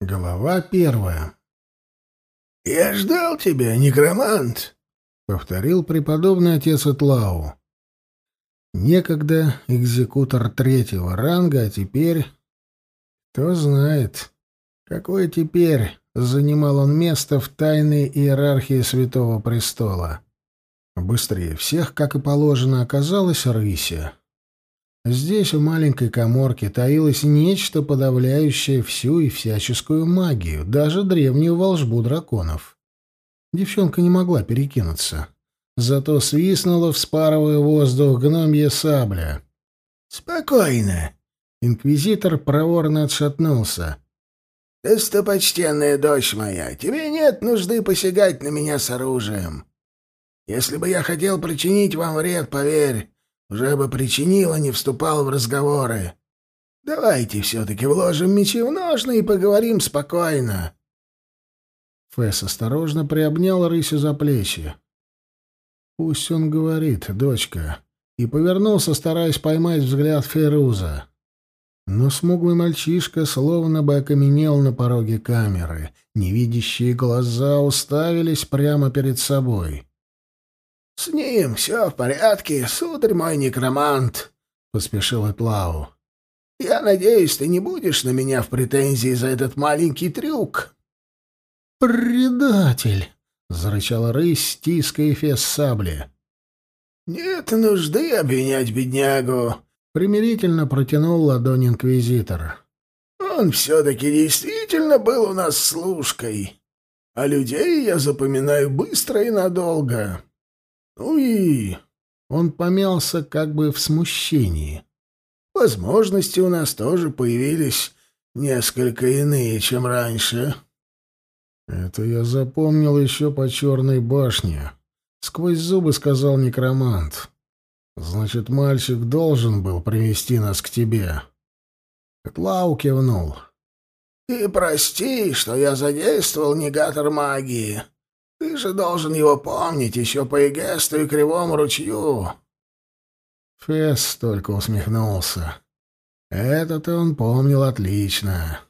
Глава первая. «Я ждал тебя, некромант», — повторил преподобный отец Этлау. Некогда экзекутор третьего ранга, а теперь... Кто знает, какое теперь занимал он место в тайной иерархии Святого Престола. Быстрее всех, как и положено, оказалась Рыся. Здесь, в маленькой коморке, таилось нечто, подавляющее всю и всяческую магию, даже древнюю волжбу драконов. Девчонка не могла перекинуться. Зато свистнула, вспарывая воздух, гномья сабля. «Спокойно!» Инквизитор проворно отшатнулся. «Достопочтенная дочь моя, тебе нет нужды посягать на меня с оружием. Если бы я хотел причинить вам вред, поверь, уже бы причинил, а не вступал в разговоры. Давайте все-таки вложим мечи в ножны и поговорим спокойно. Фэс осторожно приобнял рысю за плечи. «Пусть он говорит, дочка», и повернулся, стараясь поймать взгляд Фейруза. Но смуглый мальчишка словно бы окаменел на пороге камеры. Невидящие глаза уставились прямо перед собой. — С ним все в порядке, сударь мой некромант, — поспешил Этлау. — Я надеюсь, ты не будешь на меня в претензии за этот маленький трюк. — Предатель! — зарычала рысь, стиская фес сабли. — Нет нужды обвинять беднягу, — примирительно протянул ладонь инквизитор. — Он все-таки действительно был у нас служкой, а людей я запоминаю быстро и надолго. Ну и... Он помялся как бы в смущении. Возможности у нас тоже появились несколько иные, чем раньше. Это я запомнил еще по черной башне. Сквозь зубы сказал некромант. Значит, мальчик должен был привести нас к тебе. Котлау кивнул. И прости, что я задействовал негатор магии. Ты же должен его помнить еще по Эгесту и Кривому ручью. Фесс только усмехнулся. Это-то он помнил отлично.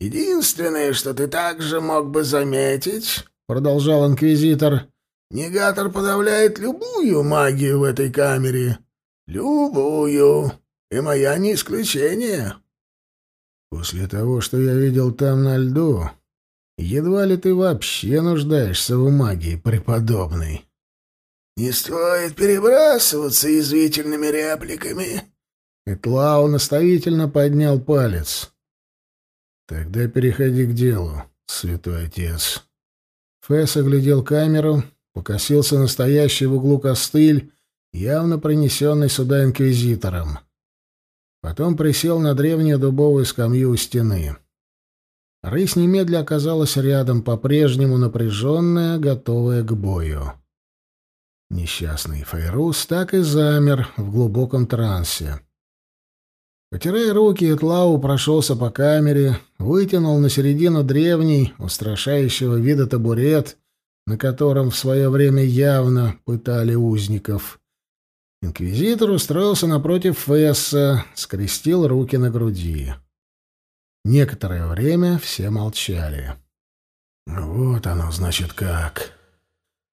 Единственное, что ты также мог бы заметить, продолжал инквизитор, негатор подавляет любую магию в этой камере. Любую. И моя не исключение. После того, что я видел там на льду, Едва ли ты вообще нуждаешься в магии, преподобный. Не стоит перебрасываться язвительными репликами. Этлау наставительно поднял палец. Тогда переходи к делу, святой отец. Фэс оглядел камеру, покосился настоящий в углу костыль, явно принесенный сюда инквизитором. Потом присел на древнюю дубовую скамью у стены. Рысь немедля оказалась рядом, по-прежнему напряженная, готовая к бою. Несчастный Фейрус так и замер в глубоком трансе. Потирая руки, Этлау прошелся по камере, вытянул на середину древний, устрашающего вида табурет, на котором в свое время явно пытали узников. Инквизитор устроился напротив Фесса, скрестил руки на груди. Некоторое время все молчали. «Вот оно, значит, как!»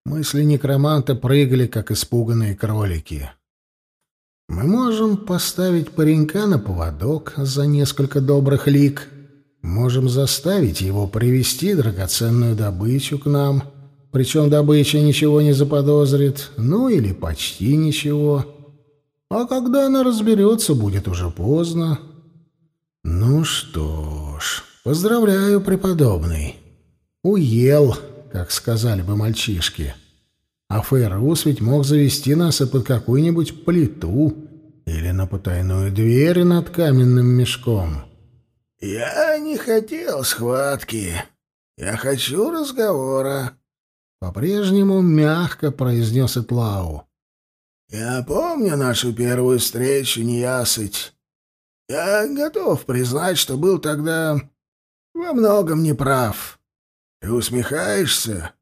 Мысли некроманта прыгали, как испуганные кролики. «Мы можем поставить паренька на поводок за несколько добрых лик. Можем заставить его привести драгоценную добычу к нам, причем добыча ничего не заподозрит, ну или почти ничего. А когда она разберется, будет уже поздно, «Ну что ж, поздравляю, преподобный. Уел, как сказали бы мальчишки. А Фейрус ведь мог завести нас и под какую-нибудь плиту или на потайную дверь над каменным мешком». «Я не хотел схватки. Я хочу разговора», — по-прежнему мягко произнес Этлау. «Я помню нашу первую встречу, неясыть. Я готов признать, что был тогда во многом неправ. Ты усмехаешься?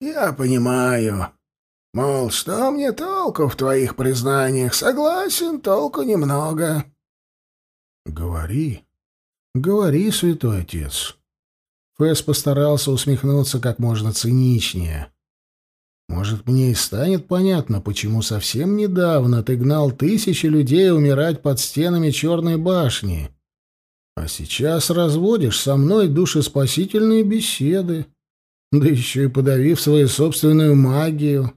Я понимаю. Мол, что мне толку в твоих признаниях? Согласен, толку немного. Говори, говори, святой отец. Фэс постарался усмехнуться как можно циничнее. Может, мне и станет понятно, почему совсем недавно ты гнал тысячи людей умирать под стенами Черной башни, а сейчас разводишь со мной душеспасительные беседы, да еще и подавив свою собственную магию.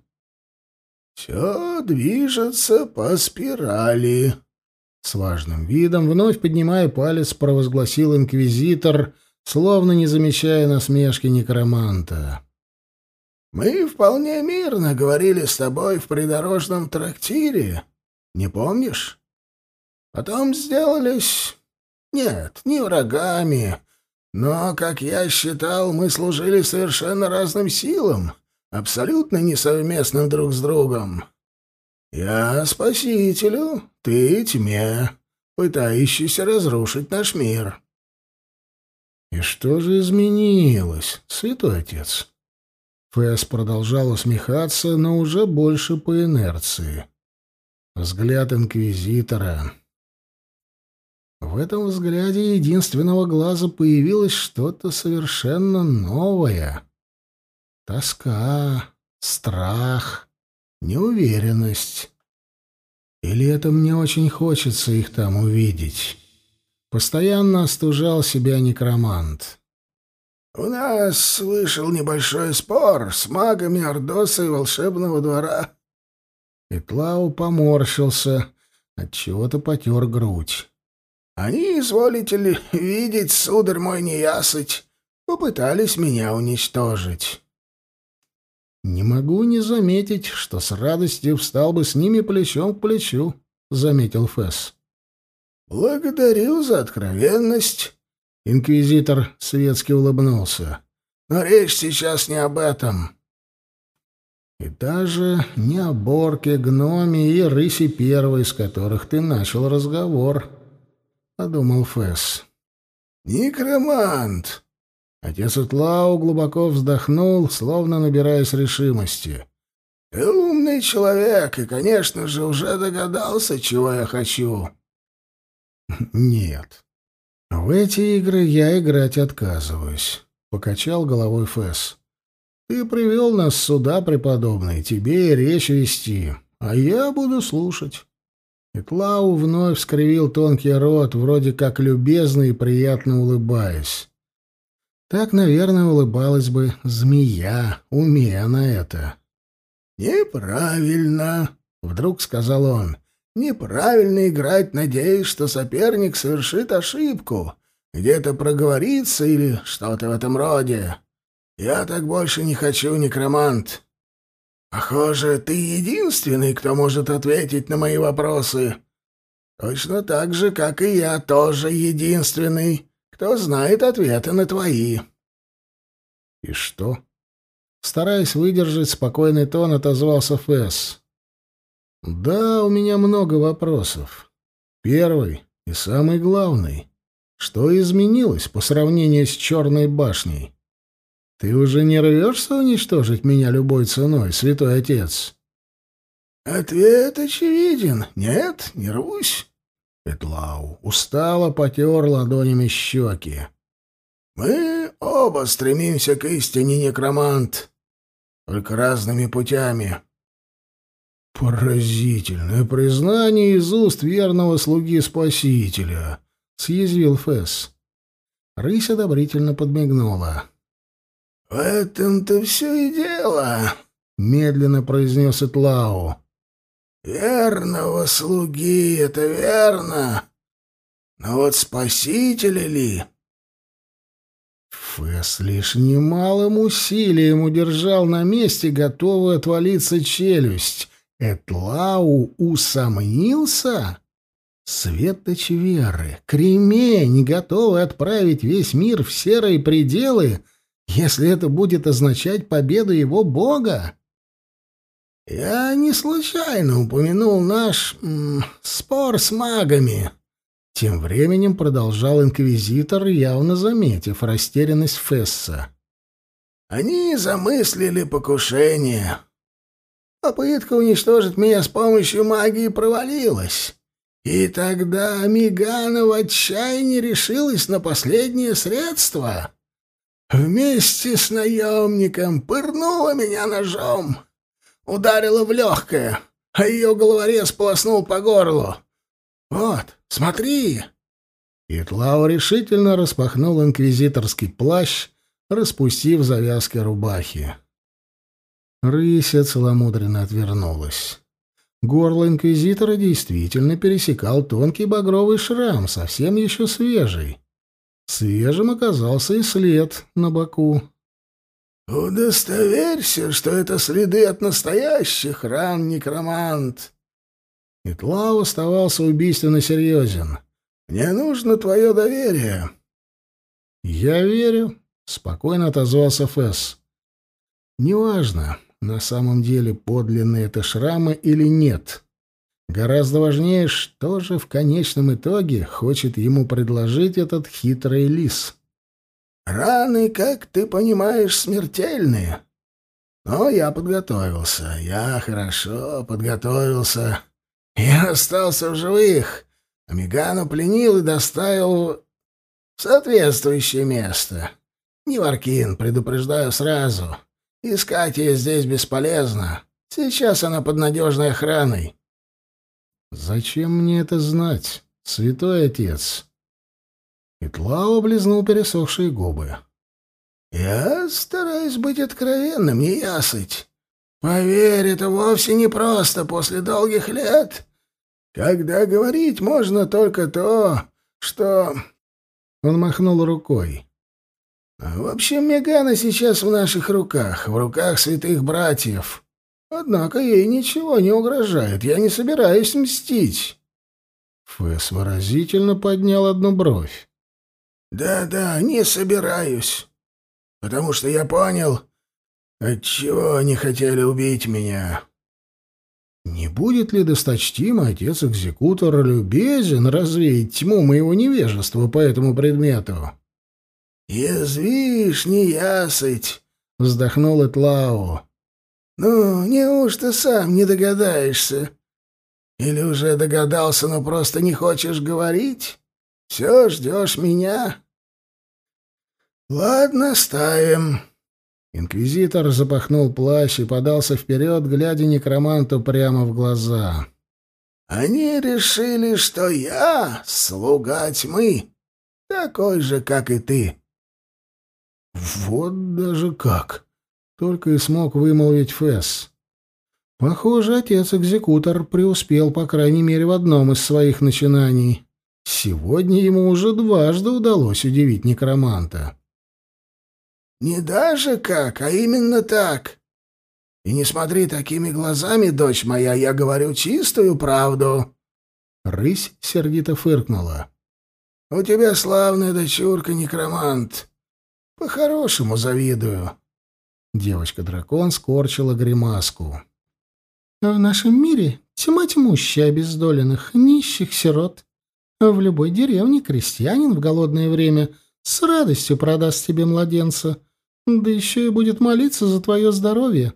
«Все движется по спирали», — с важным видом, вновь поднимая палец, провозгласил инквизитор, словно не замечая насмешки некроманта. Мы вполне мирно говорили с тобой в придорожном трактире. Не помнишь? Потом сделались... Нет, не врагами. Но, как я считал, мы служили совершенно разным силам, абсолютно несовместным друг с другом. Я спасителю, ты тьме, пытающийся разрушить наш мир. И что же изменилось, святой отец? Фэс продолжал усмехаться, но уже больше по инерции. Взгляд инквизитора. В этом взгляде единственного глаза появилось что-то совершенно новое. Тоска, страх, неуверенность. Или это мне очень хочется их там увидеть? Постоянно остужал себя некромант. «У нас вышел небольшой спор с магами Ордоса и волшебного двора». Итлау поморщился, отчего-то потер грудь. «Они, изволите ли, видеть, сударь мой неясыть, попытались меня уничтожить». «Не могу не заметить, что с радостью встал бы с ними плечом к плечу», — заметил Фесс. «Благодарю за откровенность». Инквизитор светски улыбнулся. «Но речь сейчас не об этом». «И даже не о Борке, Гноме и Рысе Первой, с которых ты начал разговор», — подумал Фесс. «Некромант!» Отец Утлау глубоко вздохнул, словно набираясь решимости. «Ты умный человек и, конечно же, уже догадался, чего я хочу». «Нет, «В эти игры я играть отказываюсь», — покачал головой Фэс. «Ты привел нас сюда, преподобный, тебе речь вести, а я буду слушать». Итлау вновь скривил тонкий рот, вроде как любезно и приятно улыбаясь. Так, наверное, улыбалась бы змея, умея на это. «Неправильно», — вдруг сказал он. Неправильно играть, надеясь, что соперник совершит ошибку, где-то проговорится или что-то в этом роде. Я так больше не хочу, некромант. Похоже, ты единственный, кто может ответить на мои вопросы. Точно так же, как и я тоже единственный, кто знает ответы на твои. И что? Стараясь выдержать спокойный тон, отозвался Фэс. Да, у меня много вопросов. Первый и самый главный. Что изменилось по сравнению с Черной башней? Ты уже не рвешься уничтожить меня любой ценой, святой отец? Ответ очевиден. Нет, не рвусь. Петлау устало потер ладонями щеки. Мы оба стремимся к истине, некромант. Только разными путями. «Поразительное признание из уст верного слуги Спасителя», — съязвил Фесс. Рысь одобрительно подмигнула. «В этом-то все и дело», — медленно произнес Итлау. «Верного слуги — это верно. Но вот спасителя ли?» Фесс лишь немалым усилием удержал на месте готовую отвалиться челюсть, Этлау усомнился? Светоч веры, кремень, готовый отправить весь мир в серые пределы, если это будет означать победу его бога? Я не случайно упомянул наш м, спор с магами. Тем временем продолжал инквизитор, явно заметив растерянность Фесса. Они замыслили покушение. Попытка уничтожить меня с помощью магии провалилась. И тогда Мигана в отчаянии решилась на последнее средство. вместе с наемником пырнула меня ножом, ударила в легкое, а ее головорез полоснул по горлу. Вот, смотри!» Итлау решительно распахнул инквизиторский плащ, распустив завязки рубахи. Рыся целомудренно отвернулась. Горло инквизитора действительно пересекал тонкий багровый шрам, совсем еще свежий. Свежим оказался и след на боку. «Удостоверься, что это следы от настоящих ран, некромант!» Итлау оставался убийственно серьезен. «Мне нужно твое доверие». «Я верю», — спокойно отозвался Фесс. «Неважно, на самом деле подлинные это шрамы или нет. Гораздо важнее, что же в конечном итоге хочет ему предложить этот хитрый лис. «Раны, как ты понимаешь, смертельные. Но я подготовился, я хорошо подготовился. Я остался в живых, а Мегану пленил и доставил в соответствующее место. Не Варкин, предупреждаю сразу». Искать ее здесь бесполезно. Сейчас она под надежной охраной. Зачем мне это знать, святой отец? Итлау облизнул пересохшие губы. Я стараюсь быть откровенным, не ясыть. Поверь, это вовсе не просто после долгих лет, когда говорить можно только то, что... Он махнул рукой. В общем, Мегана сейчас в наших руках, в руках святых братьев. Однако ей ничего не угрожает, я не собираюсь мстить. Фэс выразительно поднял одну бровь. «Да-да, не собираюсь. Потому что я понял, отчего они хотели убить меня». «Не будет ли досточтимый отец-экзекутор любезен развеять тьму моего невежества по этому предмету?» «Язвишь, не ясыть!» — вздохнул Этлау. «Ну, неужто сам не догадаешься? Или уже догадался, но просто не хочешь говорить? Все ждешь меня?» «Ладно, ставим». Инквизитор запахнул плащ и подался вперед, глядя некроманту прямо в глаза. «Они решили, что я — слуга тьмы, такой же, как и ты. «Вот даже как!» — только и смог вымолвить Фесс. Похоже, отец-экзекутор преуспел, по крайней мере, в одном из своих начинаний. Сегодня ему уже дважды удалось удивить некроманта. «Не даже как, а именно так. И не смотри такими глазами, дочь моя, я говорю чистую правду». Рысь сердито фыркнула. «У тебя славная дочурка, некромант. По-хорошему завидую. Девочка-дракон скорчила гримаску. В нашем мире тьма тьмущая обездоленных, нищих сирот. В любой деревне крестьянин в голодное время с радостью продаст тебе младенца, да еще и будет молиться за твое здоровье,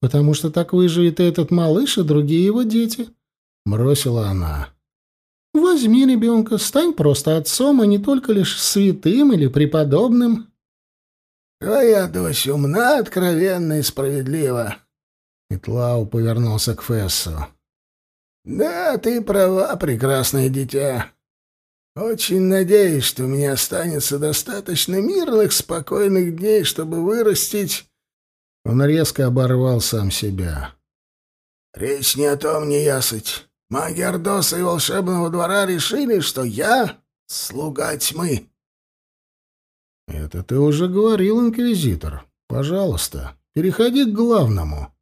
потому что так выживет и этот малыш, и другие его дети. Бросила она. Возьми ребенка, стань просто отцом, а не только лишь святым или преподобным. Твоя дочь умна, откровенна и справедлива. Итлау повернулся к Фессу. Да, ты права, прекрасное дитя. Очень надеюсь, что у меня останется достаточно мирных, спокойных дней, чтобы вырастить... Он резко оборвал сам себя. Речь не о том, не ясыть. Маги Ордоса и волшебного двора решили, что я — слуга тьмы. «Это ты уже говорил, инквизитор. Пожалуйста, переходи к главному».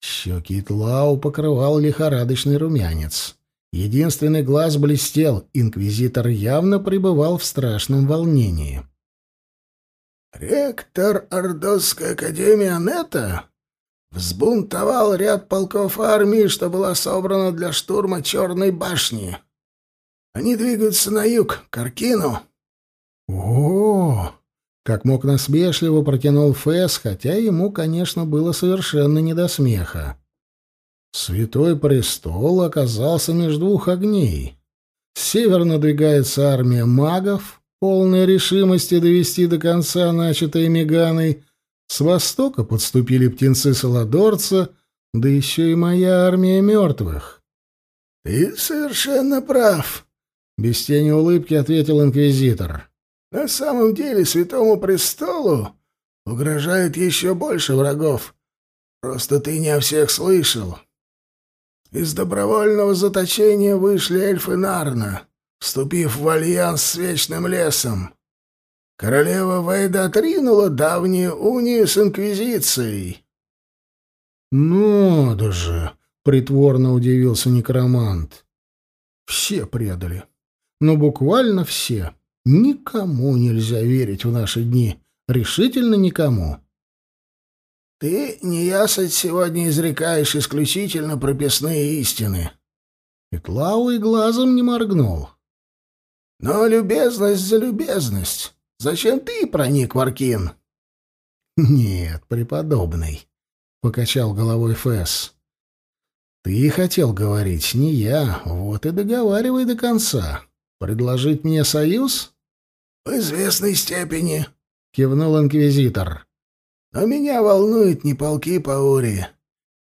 Щеки Тлау покрывал лихорадочный румянец. Единственный глаз блестел, инквизитор явно пребывал в страшном волнении. «Ректор Ордосской академии Анетта взбунтовал ряд полков армии, что была собрана для штурма Черной башни. Они двигаются на юг, к Аркину, о, как мог насмешливо протянул Фэс, хотя ему, конечно, было совершенно не до смеха. Святой престол оказался между двух огней. С севера надвигается армия магов, полной решимости довести до конца начатое Меганой, с востока подступили птенцы Солодорца, да еще и моя армия мертвых. — Ты совершенно прав, — без тени улыбки ответил инквизитор. — На самом деле Святому Престолу угрожает еще больше врагов. Просто ты не о всех слышал. Из добровольного заточения вышли эльфы Нарна, вступив в альянс с Вечным Лесом. Королева Вейда отринула давнюю унию с Инквизицией. «Ну, да же!» — притворно удивился некромант. «Все предали. Ну, буквально все. Никому нельзя верить в наши дни. Решительно никому». «Ты, неясыть, сегодня изрекаешь исключительно прописные истины». И Клау и глазом не моргнул. «Но любезность за любезность. Зачем ты проник в Аркин? Нет, преподобный, покачал головой Фэс. Ты хотел говорить, не я. Вот и договаривай до конца. Предложить мне союз? В известной степени, кивнул инквизитор. Но меня волнуют не полки Паури,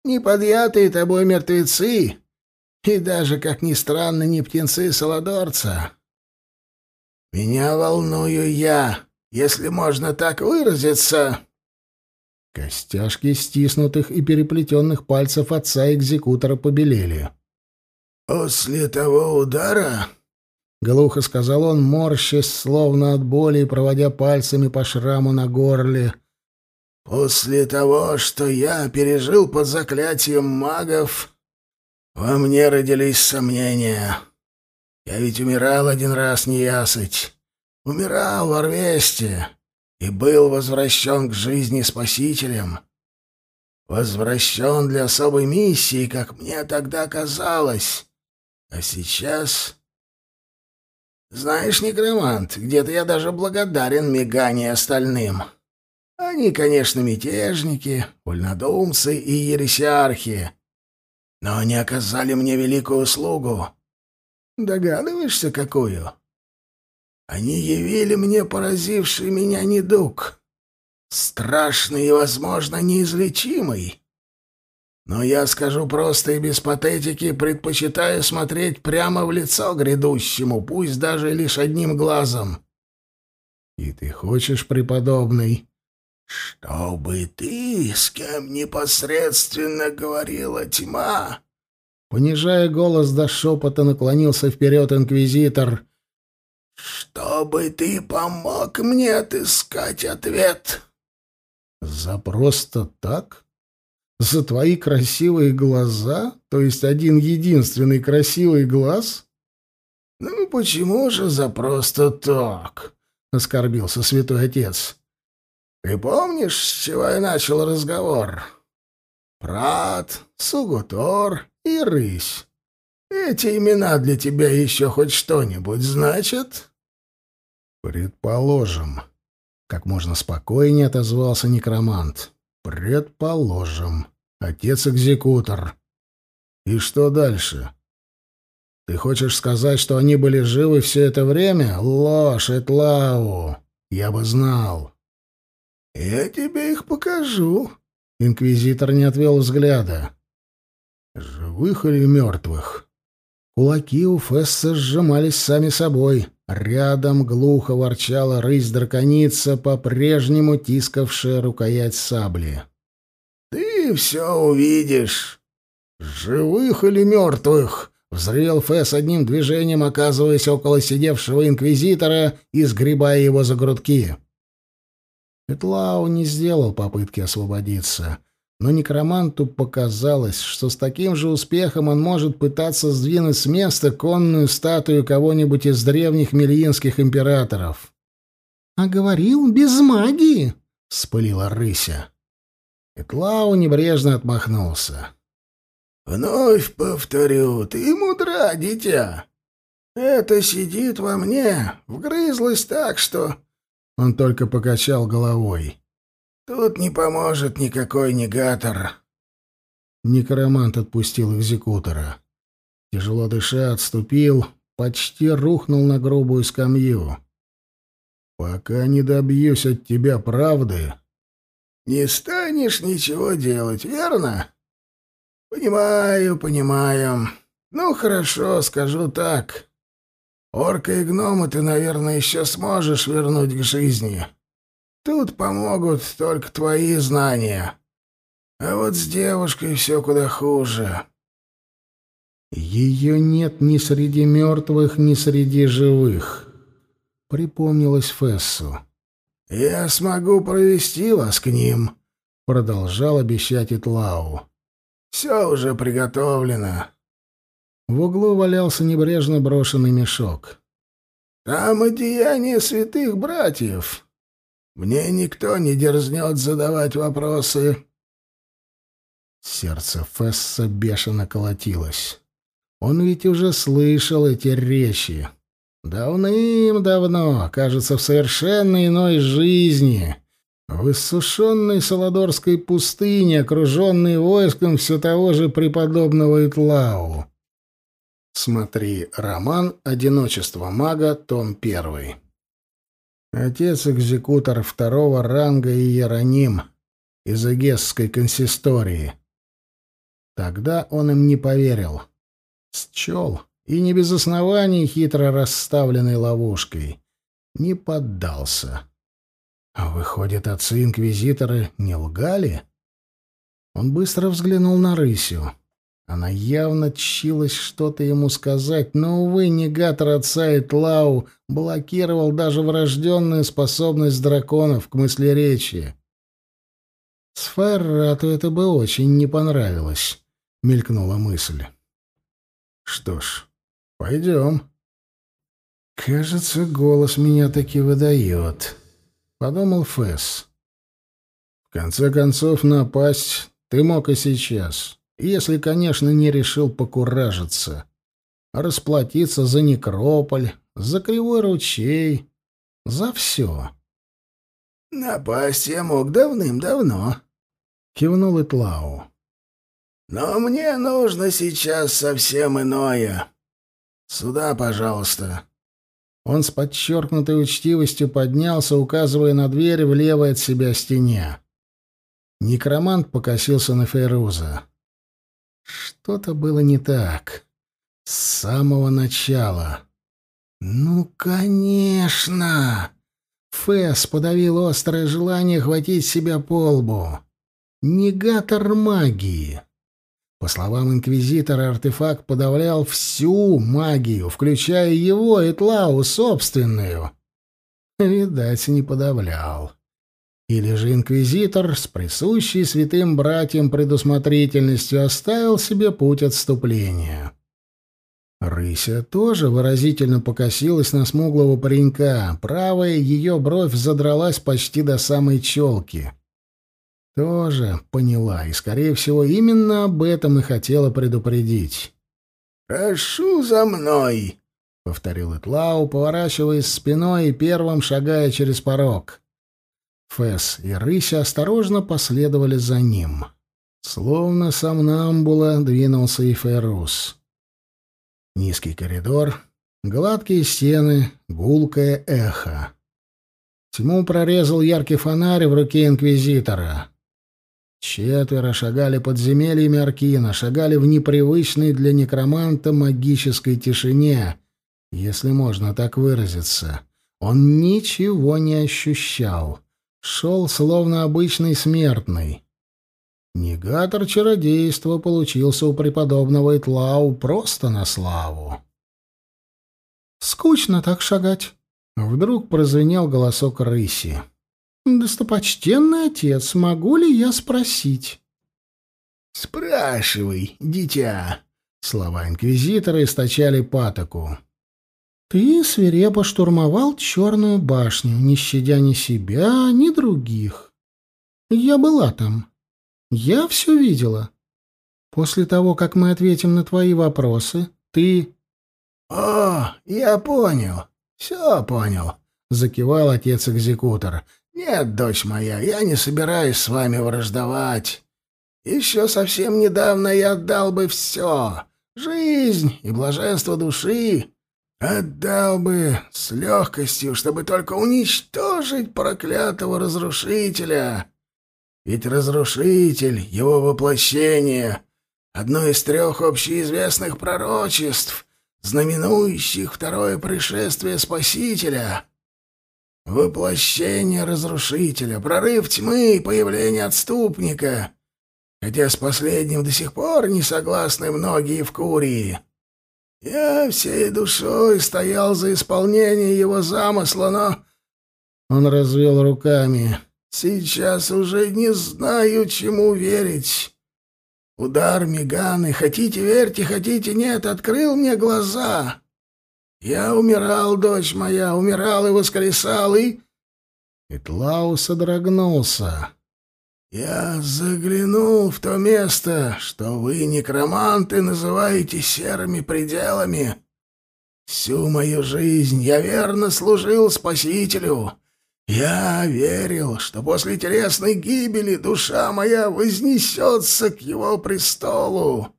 не подъятые тобой мертвецы, и даже, как ни странно, не птенцы Солодорца. Меня волную я, если можно так выразиться. Костяшки стиснутых и переплетенных пальцев отца-экзекутора побелели. «После того удара...» — глухо сказал он, морщась, словно от боли, и проводя пальцами по шраму на горле. «После того, что я пережил под заклятием магов, во мне родились сомнения». Я ведь умирал один раз неясыть. Умирал в Орвесте и был возвращен к жизни спасителем. Возвращен для особой миссии, как мне тогда казалось. А сейчас... Знаешь, некромант, где-то я даже благодарен Мегане и остальным. Они, конечно, мятежники, вольнодумцы и ересиархи, но они оказали мне великую услугу. Догадываешься, какую? Они явили мне поразивший меня недуг. Страшный и, возможно, неизлечимый. Но я скажу просто и без патетики, предпочитаю смотреть прямо в лицо грядущему, пусть даже лишь одним глазом. И ты хочешь, преподобный, чтобы ты с кем непосредственно говорила тьма, Понижая голос до шепота, наклонился вперед инквизитор. «Чтобы ты помог мне отыскать ответ». «За просто так? За твои красивые глаза? То есть один единственный красивый глаз?» «Ну почему же за просто так?» — оскорбился святой отец. «Ты помнишь, с чего я начал разговор?» «Прат, Сугутор, и рысь. Эти имена для тебя еще хоть что-нибудь значат? Предположим. Как можно спокойнее отозвался некромант. Предположим. Отец-экзекутор. И что дальше? Ты хочешь сказать, что они были живы все это время? Ложь, Этлау. Я бы знал. Я тебе их покажу. Инквизитор не отвел взгляда. Живых или мертвых? Кулаки у Фесса сжимались сами собой. Рядом глухо ворчала рысь-драконица, по-прежнему тискавшая рукоять сабли. «Ты все увидишь!» «Живых или мертвых?» — взревел Фесс одним движением, оказываясь около сидевшего инквизитора и сгребая его за грудки. Петлау не сделал попытки освободиться — но некроманту показалось, что с таким же успехом он может пытаться сдвинуть с места конную статую кого-нибудь из древних мельинских императоров. «А говорил, без магии!» — вспылила рыся. Этлау небрежно отмахнулся. «Вновь повторю, ты мудра, дитя. Это сидит во мне, вгрызлось так, что...» Он только покачал головой. Тут не поможет никакой негатор. Некромант отпустил экзекутора. Тяжело дыша, отступил, почти рухнул на грубую скамью. Пока не добьюсь от тебя правды, не станешь ничего делать, верно? Понимаю, понимаю. Ну, хорошо, скажу так. Орка и гнома ты, наверное, еще сможешь вернуть к жизни. Тут помогут только твои знания. А вот с девушкой все куда хуже. Ее нет ни среди мертвых, ни среди живых. Припомнилось Фессу. «Я смогу провести вас к ним», — продолжал обещать Итлау. «Все уже приготовлено». В углу валялся небрежно брошенный мешок. «Там одеяние святых братьев. Мне никто не дерзнет задавать вопросы». Сердце Фесса бешено колотилось. Он ведь уже слышал эти речи. Давным-давно, кажется, в совершенно иной жизни, в иссушенной Солодорской пустыне, окруженной войском все того же преподобного Итлау. Смотри, роман «Одиночество мага», том первый. Отец-экзекутор второго ранга Иероним из Эгесской консистории. Тогда он им не поверил. Счел и не без оснований хитро расставленной ловушкой. Не поддался. А выходит, отцы-инквизиторы не лгали? Он быстро взглянул на рысю. Она явно тщилась что-то ему сказать, но, увы, негатор отца Итлау блокировал даже врожденную способность драконов к мыслеречии. Сферрату это бы очень не понравилось, — мелькнула мысль. Что ж, «Пойдем». «Кажется, голос меня таки выдает», — подумал Фэс. «В конце концов, напасть ты мог и сейчас, если, конечно, не решил покуражиться, расплатиться за некрополь, за кривой ручей, за все». «Напасть я мог давным-давно», — кивнул Итлау. «Но мне нужно сейчас совсем иное». «Сюда, пожалуйста». Он с подчеркнутой учтивостью поднялся, указывая на дверь в левой от себя стене. Некромант покосился на Фейруза. Что-то было не так. С самого начала. «Ну, конечно!» Фэс подавил острое желание хватить себя по лбу. Негатор магии. По словам инквизитора, артефакт подавлял всю магию, включая его, Этлау, собственную. Видать, не подавлял. Или же инквизитор с присущей святым братьям предусмотрительностью оставил себе путь отступления. Рыся тоже выразительно покосилась на смуглого паренька. Правая ее бровь задралась почти до самой челки. Тоже поняла, и, скорее всего, именно об этом и хотела предупредить. «Прошу за мной!» — повторил Итлау, поворачиваясь спиной и первым шагая через порог. Фэс и Рыся осторожно последовали за ним. Словно сомнамбула двинулся и Феррус. Низкий коридор, гладкие стены, гулкое эхо. Тьму прорезал яркий фонарь в руке инквизитора. Четверо шагали подземельями Аркина, шагали в непривычной для некроманта магической тишине, если можно так выразиться. Он ничего не ощущал. Шел, словно обычный смертный. Негатор чародейства получился у преподобного Итлау просто на славу. «Скучно так шагать», — вдруг прозвенел голосок рыси. «Достопочтенный отец, могу ли я спросить?» «Спрашивай, дитя!» Слова инквизитора источали патоку. «Ты свирепо штурмовал черную башню, не щадя ни себя, ни других. Я была там. Я все видела. После того, как мы ответим на твои вопросы, ты...» «О, я понял. Все понял», — закивал отец-экзекутор. «Нет, дочь моя, я не собираюсь с вами враждовать. Еще совсем недавно я отдал бы все — жизнь и блаженство души. Отдал бы с легкостью, чтобы только уничтожить проклятого разрушителя. Ведь разрушитель, его воплощение, одно из трех общеизвестных пророчеств, знаменующих второе пришествие Спасителя. Воплощение разрушителя, прорыв тьмы и появление отступника, хотя с последним до сих пор не согласны многие в Курии. Я всей душой стоял за исполнение его замысла, но... Он развел руками. Сейчас уже не знаю, чему верить. Удар Меганы, хотите верьте, хотите нет, открыл мне глаза. Я умирал, дочь моя, умирал и воскресал, и... Итлау содрогнулся. Я заглянул в то место, что вы, некроманты, называете серыми пределами. Всю мою жизнь я верно служил Спасителю. Я верил, что после телесной гибели душа моя вознесется к его престолу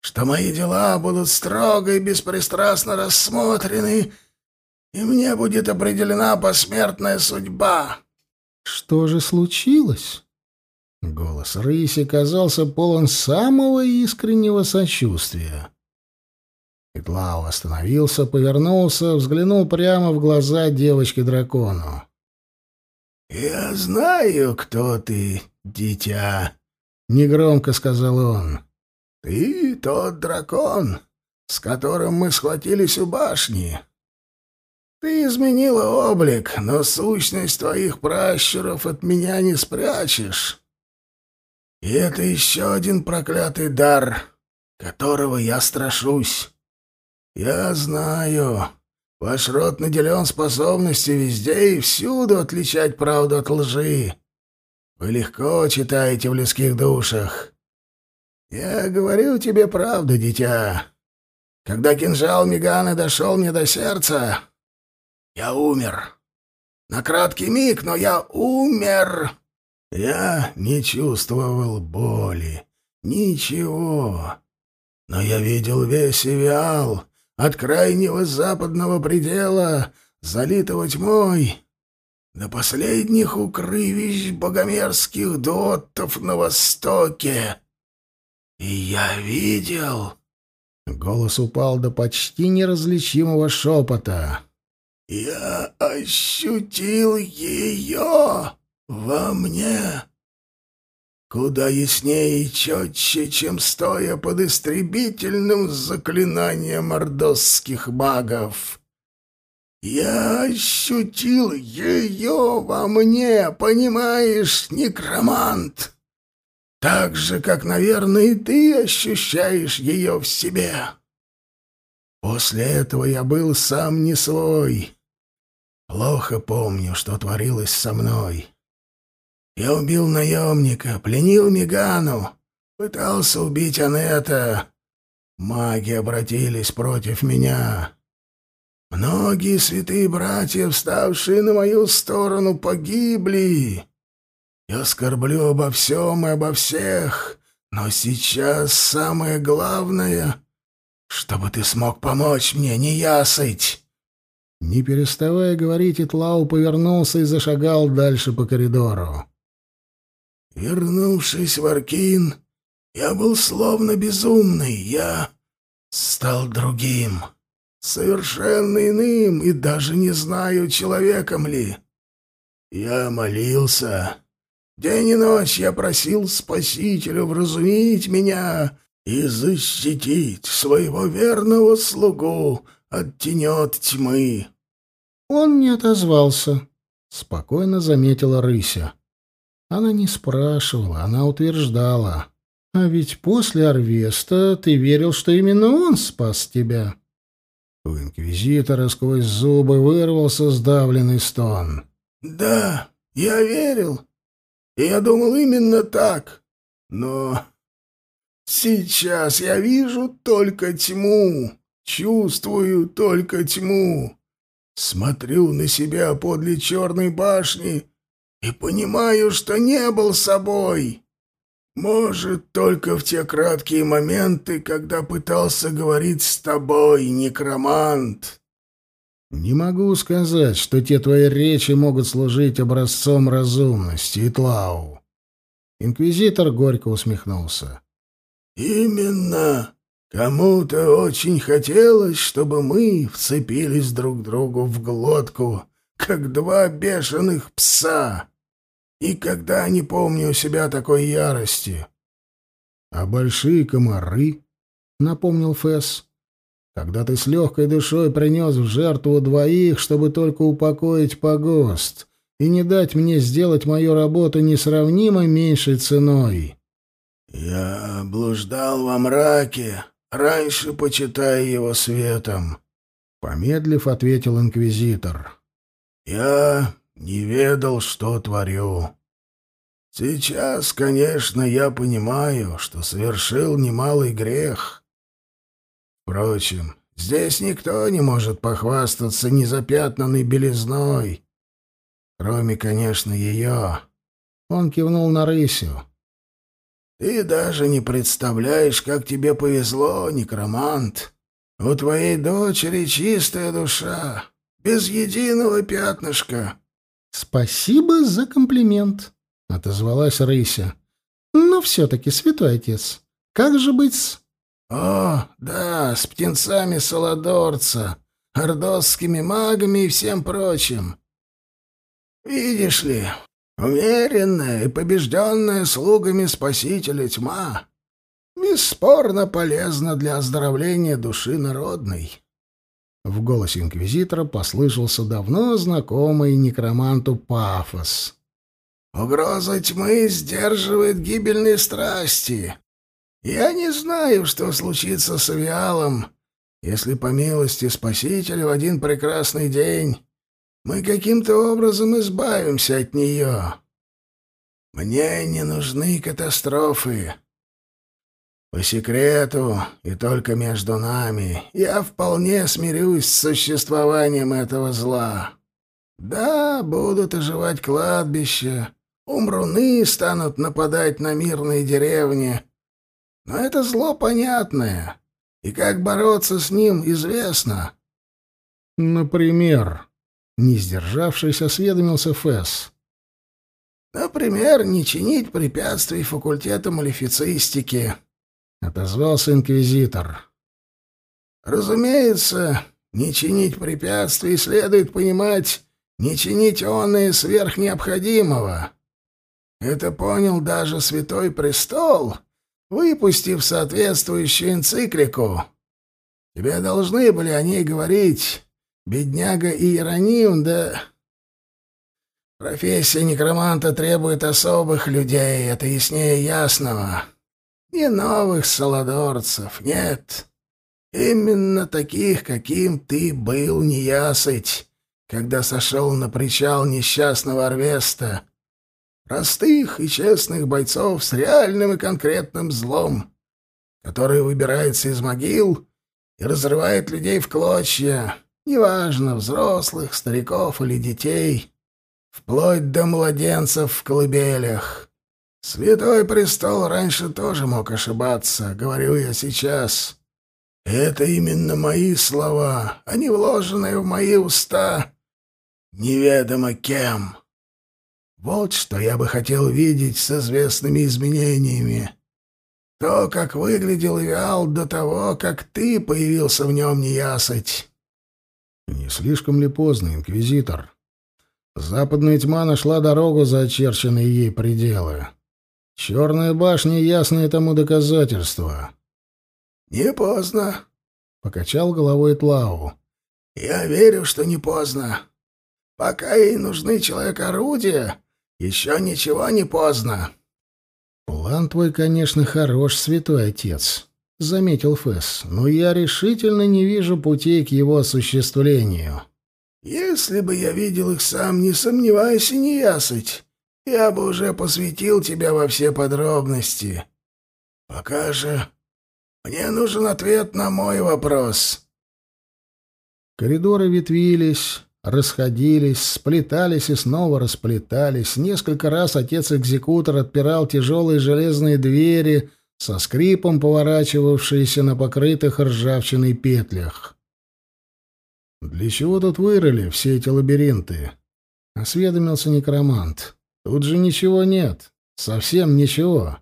что мои дела будут строго и беспристрастно рассмотрены, и мне будет определена посмертная судьба. Что же случилось? Голос рыси казался полон самого искреннего сочувствия. Итлау остановился, повернулся, взглянул прямо в глаза девочке-дракону. «Я знаю, кто ты, дитя», — негромко сказал он. «Ты тот дракон, с которым мы схватились у башни. Ты изменила облик, но сущность твоих пращуров от меня не спрячешь. И это еще один проклятый дар, которого я страшусь. Я знаю, ваш род наделен способностью везде и всюду отличать правду от лжи. Вы легко читаете в людских душах». «Я говорю тебе правду, дитя. Когда кинжал Меганы дошел мне до сердца, я умер. На краткий миг, но я умер. Я не чувствовал боли. Ничего. Но я видел весь Эвиал, от крайнего западного предела, залитого тьмой, до последних укрывищ богомерзких доттов на востоке. «И я видел...» Голос упал до почти неразличимого шепота. «Я ощутил ее во мне куда яснее и четче, чем стоя под истребительным заклинанием мордосских магов. Я ощутил ее во мне, понимаешь, некромант?» Так же, как, наверное, и ты ощущаешь ее в себе. После этого я был сам не свой. Плохо помню, что творилось со мной. Я убил наемника, пленил Мегану, пытался убить Анетта. Маги обратились против меня. Многие святые братья, вставшие на мою сторону, погибли. Я скорблю обо всем и обо всех, но сейчас самое главное, чтобы ты смог помочь мне, не ясыть. Не переставая говорить, Итлау повернулся и зашагал дальше по коридору. Вернувшись в Аркин, я был словно безумный. Я стал другим, совершенно иным и даже не знаю, человеком ли. Я молился, День и ночь я просил Спасителя вразумить меня и защитить своего верного слугу от тенет тьмы. Он не отозвался, — спокойно заметила Рыся. Она не спрашивала, она утверждала. А ведь после Арвеста ты верил, что именно он спас тебя. У инквизитора сквозь зубы вырвался сдавленный стон. — Да, я верил, и я думал именно так. Но сейчас я вижу только тьму, чувствую только тьму. Смотрю на себя подле черной башни и понимаю, что не был собой. Может, только в те краткие моменты, когда пытался говорить с тобой, некромант. Не могу сказать, что те твои речи могут служить образцом разумности, Итлау. Инквизитор горько усмехнулся. Именно. Кому-то очень хотелось, чтобы мы вцепились друг другу в глотку, как два бешеных пса. Никогда не помню у себя такой ярости. — А большие комары? — напомнил Фесс. — Когда ты с легкой душой принес в жертву двоих, чтобы только упокоить погост и не дать мне сделать мою работу несравнимо меньшей ценой. — Я блуждал во мраке, раньше почитая его светом, — помедлив ответил инквизитор. — Я не ведал, что творю. Сейчас, конечно, я понимаю, что совершил немалый грех. Впрочем, здесь никто не может похвастаться незапятнанной белизной, кроме, конечно, ее. Он кивнул на рысю. Ты даже не представляешь, как тебе повезло, некромант. У твоей дочери чистая душа, без единого пятнышка. Спасибо за комплимент, — отозвалась Рыся. «Но все-таки, святой отец, как же быть с...» «О, да, с птенцами Саладорца, ордосскими магами и всем прочим. Видишь ли, умеренная и побежденная слугами Спасителя тьма бесспорно полезна для оздоровления души народной». В голосе инквизитора послышался давно знакомый некроманту пафос. Угроза тьмы сдерживает гибельные страсти. Я не знаю, что случится с Авиалом, если по милости Спасителя в один прекрасный день мы каким-то образом избавимся от нее. Мне не нужны катастрофы. По секрету и только между нами я вполне смирюсь с существованием этого зла. Да, будут оживать кладбища, Умруны станут нападать на мирные деревни. Но это зло понятное, и как бороться с ним известно. Например, не сдержавшись, осведомился Фэс. Например, не чинить препятствий факультету малифицистики, отозвался инквизитор. Разумеется, не чинить препятствий следует понимать, не чинить он и сверх необходимого. Это понял даже Святой Престол, выпустив соответствующую энциклику. Тебе должны были о ней говорить, бедняга Иероним, да... Профессия некроманта требует особых людей, это яснее ясного. Не новых саладорцев, нет. Именно таких, каким ты был неясыть, когда сошел на причал несчастного Арвеста, Простых и честных бойцов с реальным и конкретным злом, который выбирается из могил и разрывает людей в клочья, неважно, взрослых, стариков или детей, вплоть до младенцев в колыбелях. Святой престол раньше тоже мог ошибаться, говорю я сейчас. Это именно мои слова, а не вложенные в мои уста неведомо кем. Вот что я бы хотел видеть с известными изменениями. То, как выглядел Виал до того, как ты появился в нем неясыть. Не слишком ли поздно, инквизитор? Западная тьма нашла дорогу за очерченные ей пределы. Черная башня — ясное тому доказательство. — Не поздно, — покачал головой Тлау. — Я верю, что не поздно. Пока ей нужны человек-орудия, еще ничего не поздно. План твой, конечно, хорош, святой отец, заметил Фэс, но я решительно не вижу путей к его осуществлению. Если бы я видел их сам, не сомневайся, не ясыть, я бы уже посвятил тебя во все подробности. Пока же мне нужен ответ на мой вопрос. Коридоры ветвились, расходились, сплетались и снова расплетались. Несколько раз отец-экзекутор отпирал тяжелые железные двери, со скрипом поворачивавшиеся на покрытых ржавчиной петлях. Для чего тут вырыли все эти лабиринты? Осведомился некромант. Тут же ничего нет. Совсем ничего.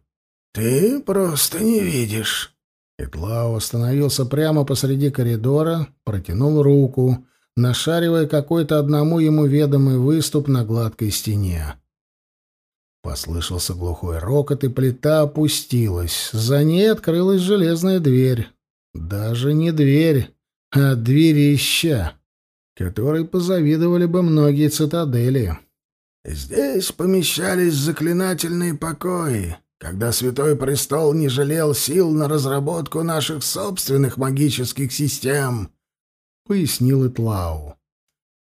Ты просто не видишь. Итлау остановился прямо посреди коридора, протянул руку, нашаривая какой-то одному ему ведомый выступ на гладкой стене. Послышался глухой рокот, и плита опустилась. За ней открылась железная дверь. Даже не дверь, а дверища, которой позавидовали бы многие цитадели. «Здесь помещались заклинательные покои», когда Святой Престол не жалел сил на разработку наших собственных магических систем, — пояснил Итлау.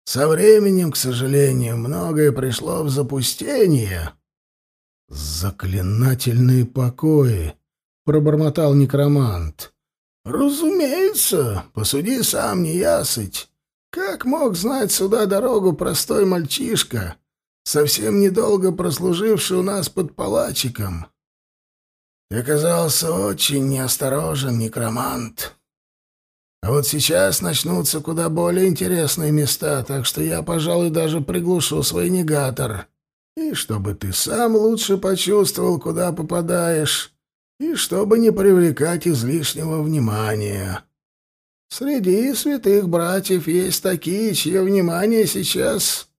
Со временем, к сожалению, многое пришло в запустение. — Заклинательные покои, — пробормотал некромант. — Разумеется, посуди сам, неясыть. Как мог знать сюда дорогу простой мальчишка, совсем недолго прослуживший у нас под палачиком? — ты оказался очень неосторожен, некромант. А вот сейчас начнутся куда более интересные места, так что я, пожалуй, даже приглушу свой негатор. И чтобы ты сам лучше почувствовал, куда попадаешь, и чтобы не привлекать излишнего внимания. Среди святых братьев есть такие, чье внимание сейчас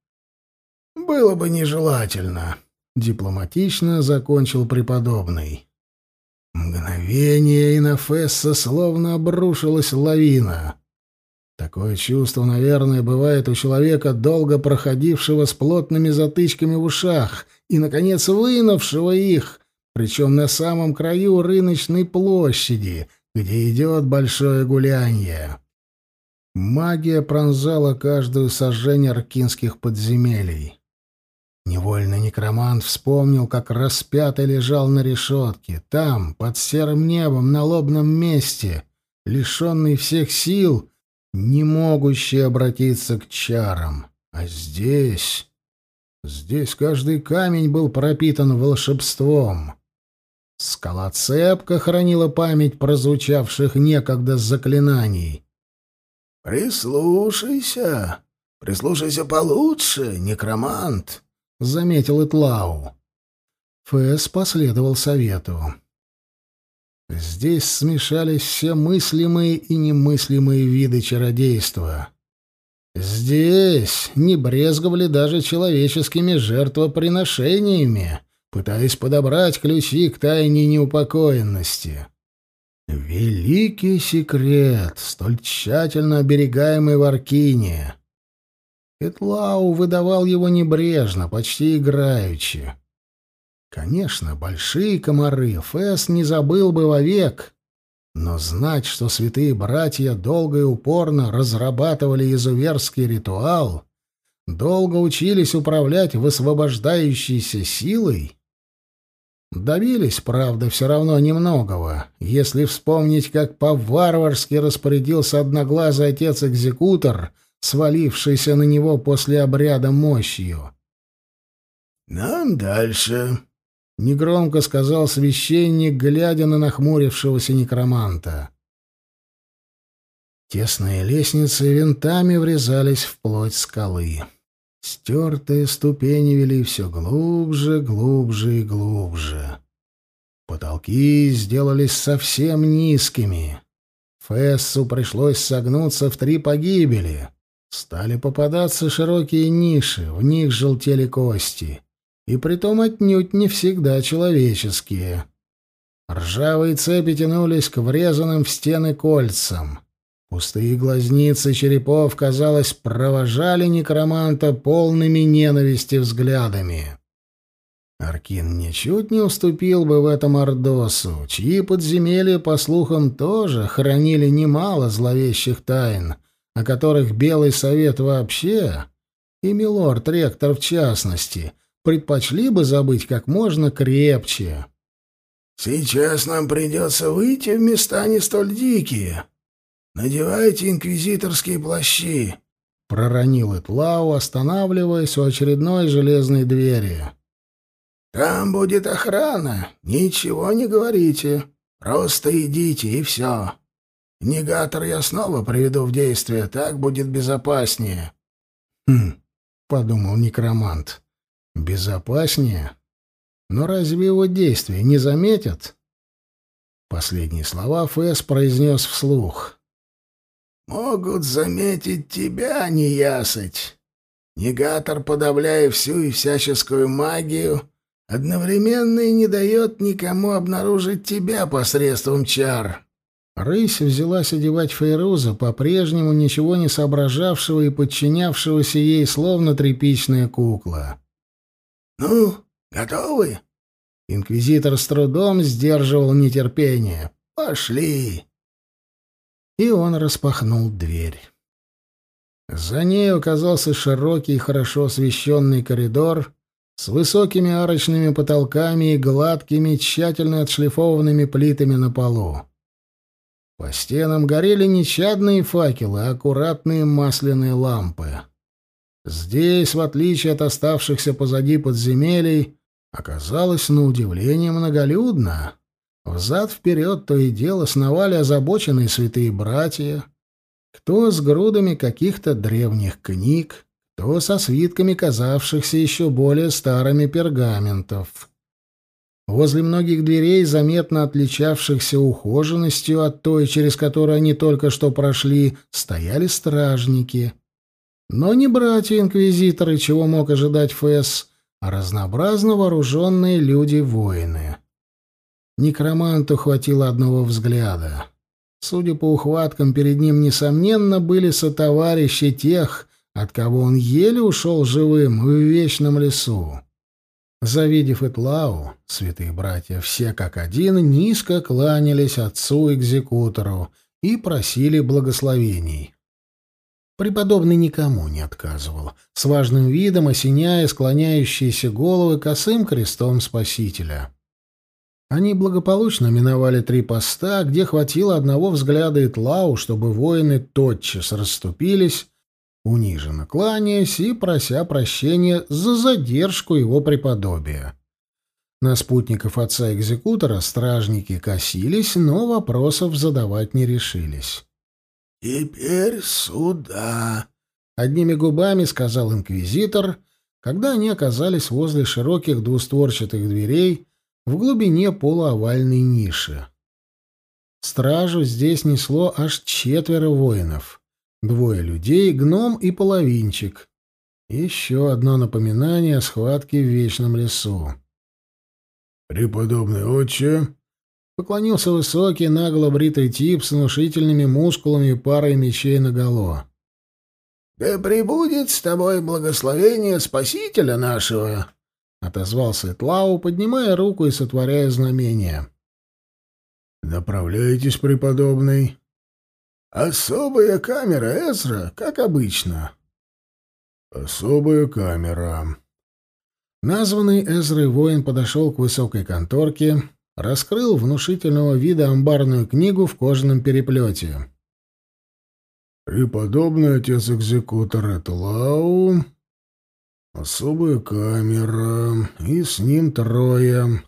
было бы нежелательно. Дипломатично закончил преподобный. Мгновение, и на Фесса словно обрушилась лавина. Такое чувство, наверное, бывает у человека, долго проходившего с плотными затычками в ушах и, наконец, вынувшего их, причем на самом краю рыночной площади, где идет большое гулянье. Магия пронзала каждую сожжение аркинских подземелий. Невольно некромант вспомнил, как распятый лежал на решетке, там, под серым небом, на лобном месте, лишенный всех сил, не могущий обратиться к чарам. А здесь... Здесь каждый камень был пропитан волшебством. Скала цепко хранила память прозвучавших некогда заклинаний. «Прислушайся, прислушайся получше, некромант!» — заметил Итлау. Фэс последовал совету. Здесь смешались все мыслимые и немыслимые виды чародейства. Здесь не брезговали даже человеческими жертвоприношениями, пытаясь подобрать ключи к тайне неупокоенности. Великий секрет, столь тщательно оберегаемый в Аркине. Этлау выдавал его небрежно, почти играючи. Конечно, большие комары Фэс не забыл бы вовек, но знать, что святые братья долго и упорно разрабатывали изуверский ритуал, долго учились управлять высвобождающейся силой, добились, правда, все равно немногого, если вспомнить, как по-варварски распорядился одноглазый отец-экзекутор — свалившейся на него после обряда мощью. «Нам дальше», — негромко сказал священник, глядя на нахмурившегося некроманта. Тесные лестницы винтами врезались в плоть скалы. Стертые ступени вели все глубже, глубже и глубже. Потолки сделались совсем низкими. Фессу пришлось согнуться в три погибели. Стали попадаться широкие ниши, в них желтели кости, и притом отнюдь не всегда человеческие. Ржавые цепи тянулись к врезанным в стены кольцам. Пустые глазницы черепов, казалось, провожали некроманта полными ненависти взглядами. Аркин ничуть не уступил бы в этом Ордосу, чьи подземелья, по слухам, тоже хранили немало зловещих тайн — о которых Белый Совет вообще, и милорд-ректор в частности, предпочли бы забыть как можно крепче. «Сейчас нам придется выйти в места не столь дикие. Надевайте инквизиторские плащи», — проронил Итлау, останавливаясь у очередной железной двери. «Там будет охрана. Ничего не говорите. Просто идите, и все. Негатор я снова приведу в действие, так будет безопаснее. Хм, подумал некромант. Безопаснее? Но разве его действия не заметят? Последние слова Фэс произнес вслух. «Могут заметить тебя, неясыть. Негатор, подавляя всю и всяческую магию, одновременно и не дает никому обнаружить тебя посредством чар». Рысь взялась одевать Фейруза, по-прежнему ничего не соображавшего и подчинявшегося ей, словно тряпичная кукла. «Ну, готовы?» Инквизитор с трудом сдерживал нетерпение. «Пошли!» И он распахнул дверь. За ней оказался широкий и хорошо освещенный коридор с высокими арочными потолками и гладкими, тщательно отшлифованными плитами на полу. По стенам горели не чадные факелы, аккуратные масляные лампы. Здесь, в отличие от оставшихся позади подземелий, оказалось на удивление многолюдно. Взад-вперед то и дело сновали озабоченные святые братья, кто с грудами каких-то древних книг, кто со свитками казавшихся еще более старыми пергаментов. Возле многих дверей, заметно отличавшихся ухоженностью от той, через которую они только что прошли, стояли стражники. Но не братья-инквизиторы, чего мог ожидать Фэс, а разнообразно вооруженные люди-воины. Некроманту хватило одного взгляда. Судя по ухваткам, перед ним, несомненно, были сотоварищи тех, от кого он еле ушел живым в вечном лесу. Завидев Итлау, святые братья все как один низко кланялись отцу-экзекутору и просили благословений. Преподобный никому не отказывал, с важным видом осеняя склоняющиеся головы косым крестом Спасителя. Они благополучно миновали три поста, где хватило одного взгляда Итлау, чтобы воины тотчас расступились, униженно кланяясь и прося прощения за задержку его преподобия. На спутников отца-экзекутора стражники косились, но вопросов задавать не решились. «Теперь сюда», — одними губами сказал инквизитор, когда они оказались возле широких двустворчатых дверей в глубине полуовальной ниши. Стражу здесь несло аж четверо воинов. Двое людей, гном и половинчик. Еще одно напоминание о схватке в Вечном лесу. «Преподобный отче!» Поклонился высокий, нагло бритый тип с внушительными мускулами и парой мечей наголо. «Да пребудет с тобой благословение Спасителя нашего!» — отозвался Этлау, поднимая руку и сотворяя знамение. «Направляйтесь, преподобный». «Особая камера, Эзра, как обычно». «Особая камера». Названный Эзрой воин подошел к высокой конторке, раскрыл внушительного вида амбарную книгу в кожаном переплете. «Преподобный отец-экзекутор Этлау, особая камера, и с ним трое».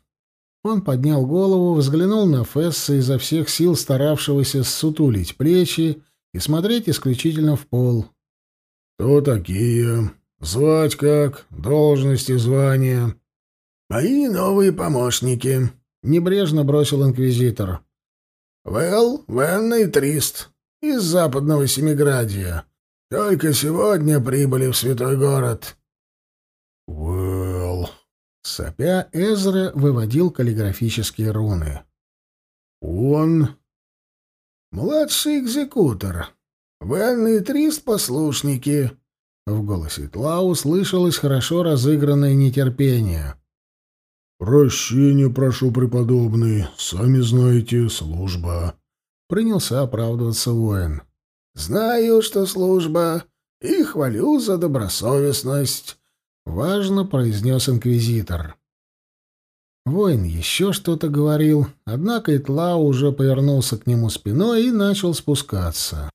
Он поднял голову, взглянул на Фесса изо всех сил старавшегося ссутулить плечи и смотреть исключительно в пол. «Кто такие? Звать как? Должности, звания?» «Мои новые помощники», — небрежно бросил инквизитор. «Вэл, Венна и Трист из западного Семиградия. Только сегодня прибыли в святой город». «Вэл...» Сопя, Эзра выводил каллиграфические руны. «Он...» «Младший экзекутор. Венна и Трист — послушники». В голосе Тлау слышалось хорошо разыгранное нетерпение. «Прощения прошу, преподобный. Сами знаете, служба». Принялся оправдываться воин. «Знаю, что служба, и хвалю за добросовестность», — важно произнес инквизитор. Воин еще что-то говорил, однако Итлау уже повернулся к нему спиной и начал спускаться.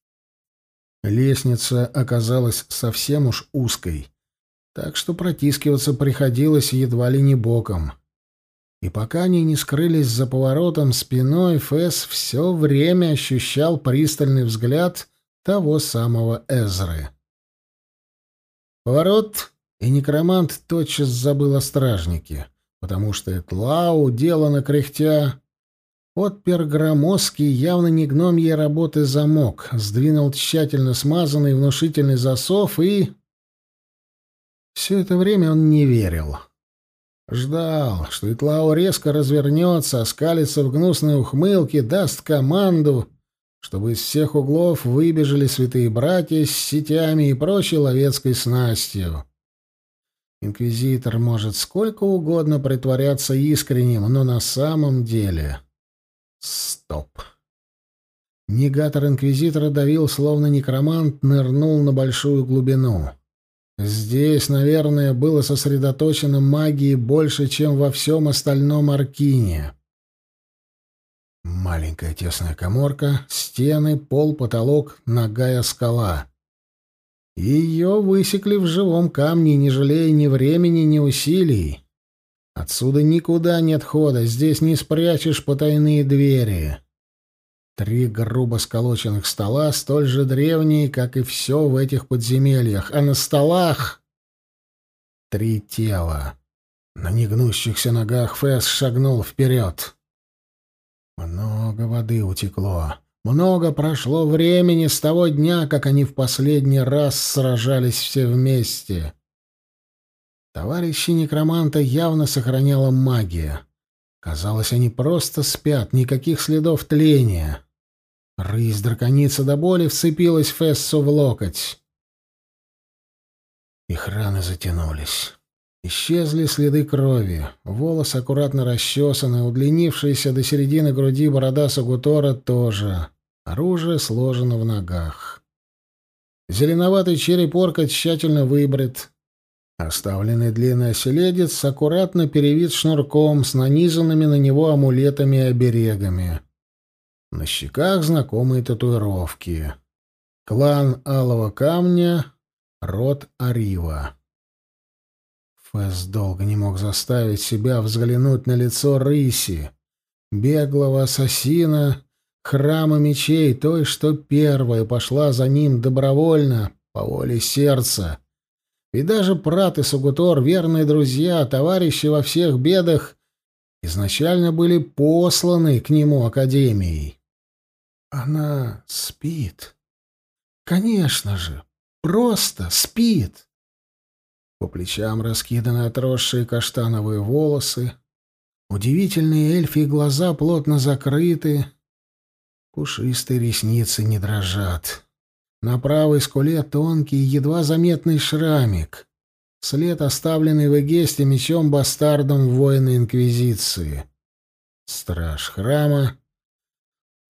Лестница оказалась совсем уж узкой, так что протискиваться приходилось едва ли не боком. И пока они не скрылись за поворотом спиной, Фэс все время ощущал пристальный взгляд того самого Эзры. Поворот, и некромант тотчас забыл о стражнике, потому что Этлау, делано кряхтя, отпер громоздкий, явно не гномьей работы замок, сдвинул тщательно смазанный внушительный засов и... Все это время он не верил. Ждал, что Итлау резко развернется, оскалится в гнусной ухмылке, даст команду, чтобы из всех углов выбежали святые братья с сетями и прочей ловецкой снастью. Инквизитор может сколько угодно притворяться искренним, но на самом деле... Стоп. Негатор Инквизитора давил, словно некромант нырнул на большую глубину. Здесь, наверное, было сосредоточено магии больше, чем во всем остальном Аркине. Маленькая тесная коморка, стены, пол, потолок, ногая скала. Ее высекли в живом камне, не жалея ни времени, ни усилий. Отсюда никуда нет хода, здесь не спрячешь потайные двери. Три грубо сколоченных стола, столь же древние, как и все в этих подземельях, а на столах три тела. На негнущихся ногах Фэс шагнул вперед. Много воды утекло. Много прошло времени с того дня, как они в последний раз сражались все вместе. Товарищи некроманта явно сохраняла магия. Казалось, они просто спят, никаких следов тления. Рысь драконица до боли вцепилась Фессу в локоть. Их раны затянулись. Исчезли следы крови. Волосы аккуратно расчесаны, удлинившаяся до середины груди борода Сагутора тоже. Оружие сложено в ногах. Зеленоватый череп орка тщательно выбрит. Оставленный длинный оселедец аккуратно перевит шнурком с нанизанными на него амулетами и оберегами. На щеках знакомые татуировки. Клан Алого Камня, род Арива. Фэс долго не мог заставить себя взглянуть на лицо рыси, беглого ассасина, храма мечей, той, что первая пошла за ним добровольно, по воле сердца. И даже Прат и Сугутор, верные друзья, товарищи во всех бедах, изначально были посланы к нему Академией. Она спит. Конечно же, просто спит. По плечам раскиданы отросшие каштановые волосы, удивительные эльфии глаза плотно закрыты, пушистые ресницы не дрожат. На правой скуле тонкий, едва заметный шрамик, след, оставленный в Эгесте мечом-бастардом воина Инквизиции. Страж храма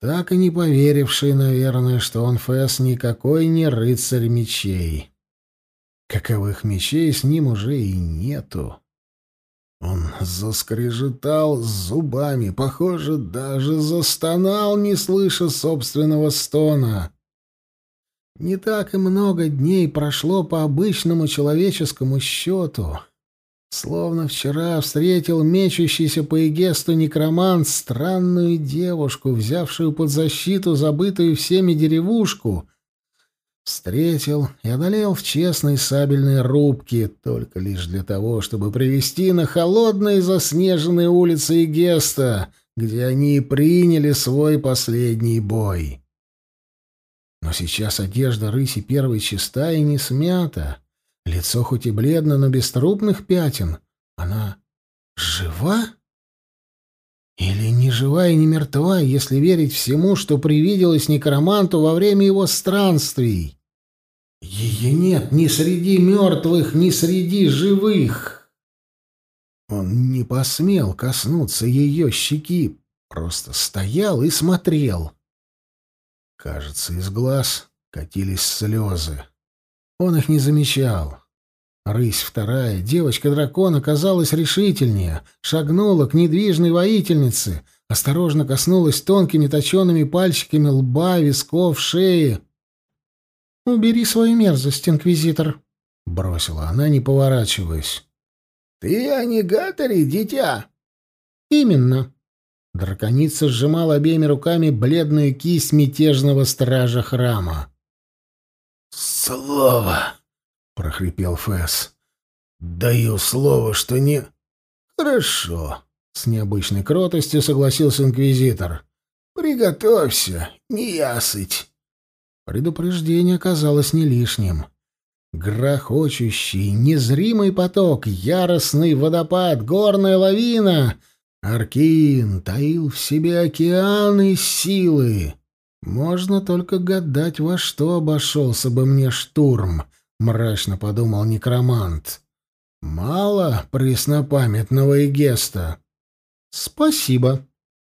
так и не поверивший, наверное, что он Фэс никакой не рыцарь мечей. Каковых мечей с ним уже и нету. Он заскрежетал зубами, похоже, даже застонал, не слыша собственного стона. Не так и много дней прошло по обычному человеческому счету. Словно вчера встретил мечущийся по Эгесту некромант странную девушку, взявшую под защиту забытую всеми деревушку. Встретил и одолел в честной сабельной рубке, только лишь для того, чтобы привести на холодные заснеженные улицы Эгеста, где они и приняли свой последний бой. Но сейчас одежда рыси первой чиста и не смята. Лицо хоть и бледно, но без трупных пятен. Она жива? Или не жива и не мертва, если верить всему, что привиделось некроманту во время его странствий? Ее нет ни среди мертвых, ни среди живых. Он не посмел коснуться ее щеки, просто стоял и смотрел. Кажется, из глаз катились слезы. Он их не замечал. Рысь вторая, девочка-дракон, оказалась решительнее, шагнула к недвижной воительнице, осторожно коснулась тонкими точеными пальчиками лба, висков, шеи. «Убери свою мерзость, инквизитор», — бросила она, не поворачиваясь. «Ты о негаторе, дитя?» Именно. Драконица сжимала обеими руками бледную кисть мятежного стража храма. «Слово!» — прохрипел Фэс. «Даю слово, что не...» «Хорошо», — с необычной кротостью согласился инквизитор. «Приготовься, неясыть». Предупреждение оказалось не лишним. Грохочущий, незримый поток, яростный водопад, горная лавина. Аркин таил в себе океаны силы. Можно только гадать, во что обошелся бы мне штурм, мрачно подумал некромант. Мало преснопамятного Эгеста. Спасибо,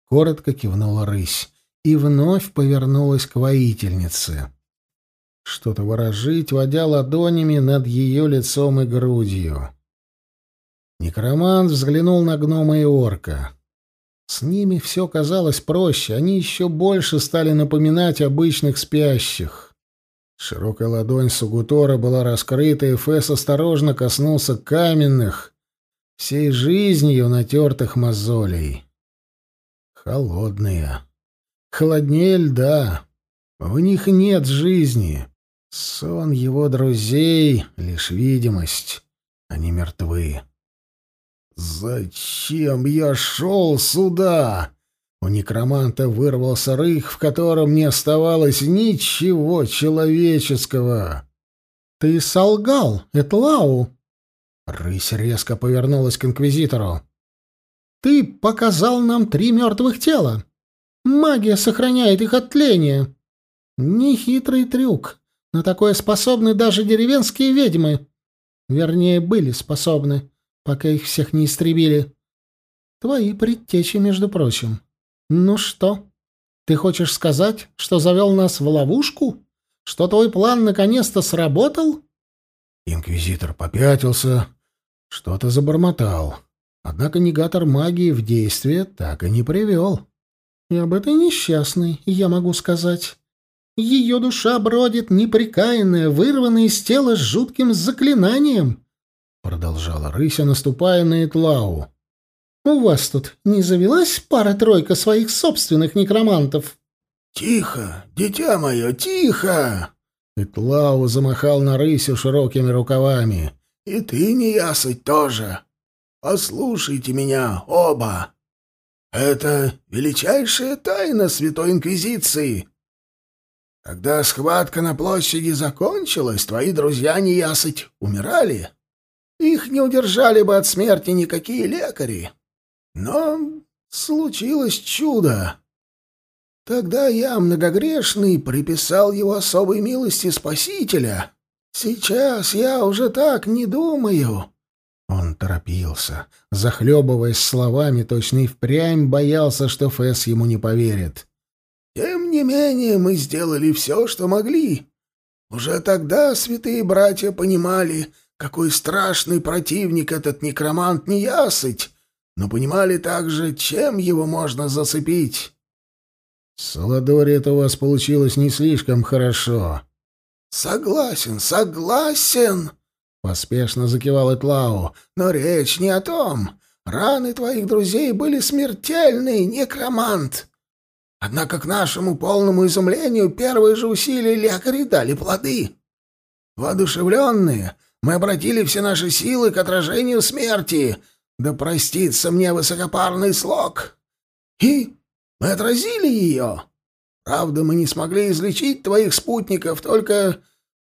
коротко кивнула рысь и вновь повернулась к воительнице что-то выражить, водя ладонями над ее лицом и грудью. Некромант взглянул на гнома и орка. С ними все казалось проще, они еще больше стали напоминать обычных спящих. Широкая ладонь Сугутора была раскрыта, и Фесс осторожно коснулся каменных, всей жизнью натертых мозолей. Холодные. Холоднее льда. В них нет жизни. Сон его друзей — лишь видимость. Они мертвы. «Зачем я шел сюда?» У некроманта вырвался рых, в котором не оставалось ничего человеческого. «Ты солгал, Этлау!» Рысь резко повернулась к инквизитору. «Ты показал нам три мертвых тела. Магия сохраняет их от тления. Нехитрый трюк, на такое способны даже деревенские ведьмы. Вернее, были способны, пока их всех не истребили. Твои предтечи, между прочим. Ну что, ты хочешь сказать, что завел нас в ловушку? Что твой план наконец-то сработал? Инквизитор попятился, что-то забормотал. Однако негатор магии в действие так и не привел. И об этой несчастной я могу сказать. Ее душа бродит непрекаянная, вырванная из тела с жутким заклинанием, — продолжала рыся, наступая на Этлау. — У вас тут не завелась пара-тройка своих собственных некромантов? — Тихо, дитя мое, тихо! Этлау замахал на рысю широкими рукавами. — И ты, не ясыть, тоже. Послушайте меня, оба. Это величайшая тайна Святой Инквизиции. Когда схватка на площади закончилась, твои друзья неясыть умирали. Их не удержали бы от смерти никакие лекари. Но случилось чудо. Тогда я, многогрешный, приписал его особой милости Спасителя. Сейчас я уже так не думаю. Он торопился, захлебываясь словами, точно и впрямь боялся, что Фэс ему не поверит. Тем не менее, мы сделали все, что могли. Уже тогда святые братья понимали, какой страшный противник этот некромант неясыть, но понимали также, чем его можно зацепить. Саладори это у вас получилось не слишком хорошо. Согласен, согласен, поспешно закивал Этлау. Но речь не о том. Раны твоих друзей были смертельные, некромант. Однако, к нашему полному изумлению, первые же усилия лекарей дали плоды. Воодушевленные, мы обратили все наши силы к отражению смерти, да простится мне высокопарный слог. И мы отразили ее. Правда, мы не смогли излечить твоих спутников, только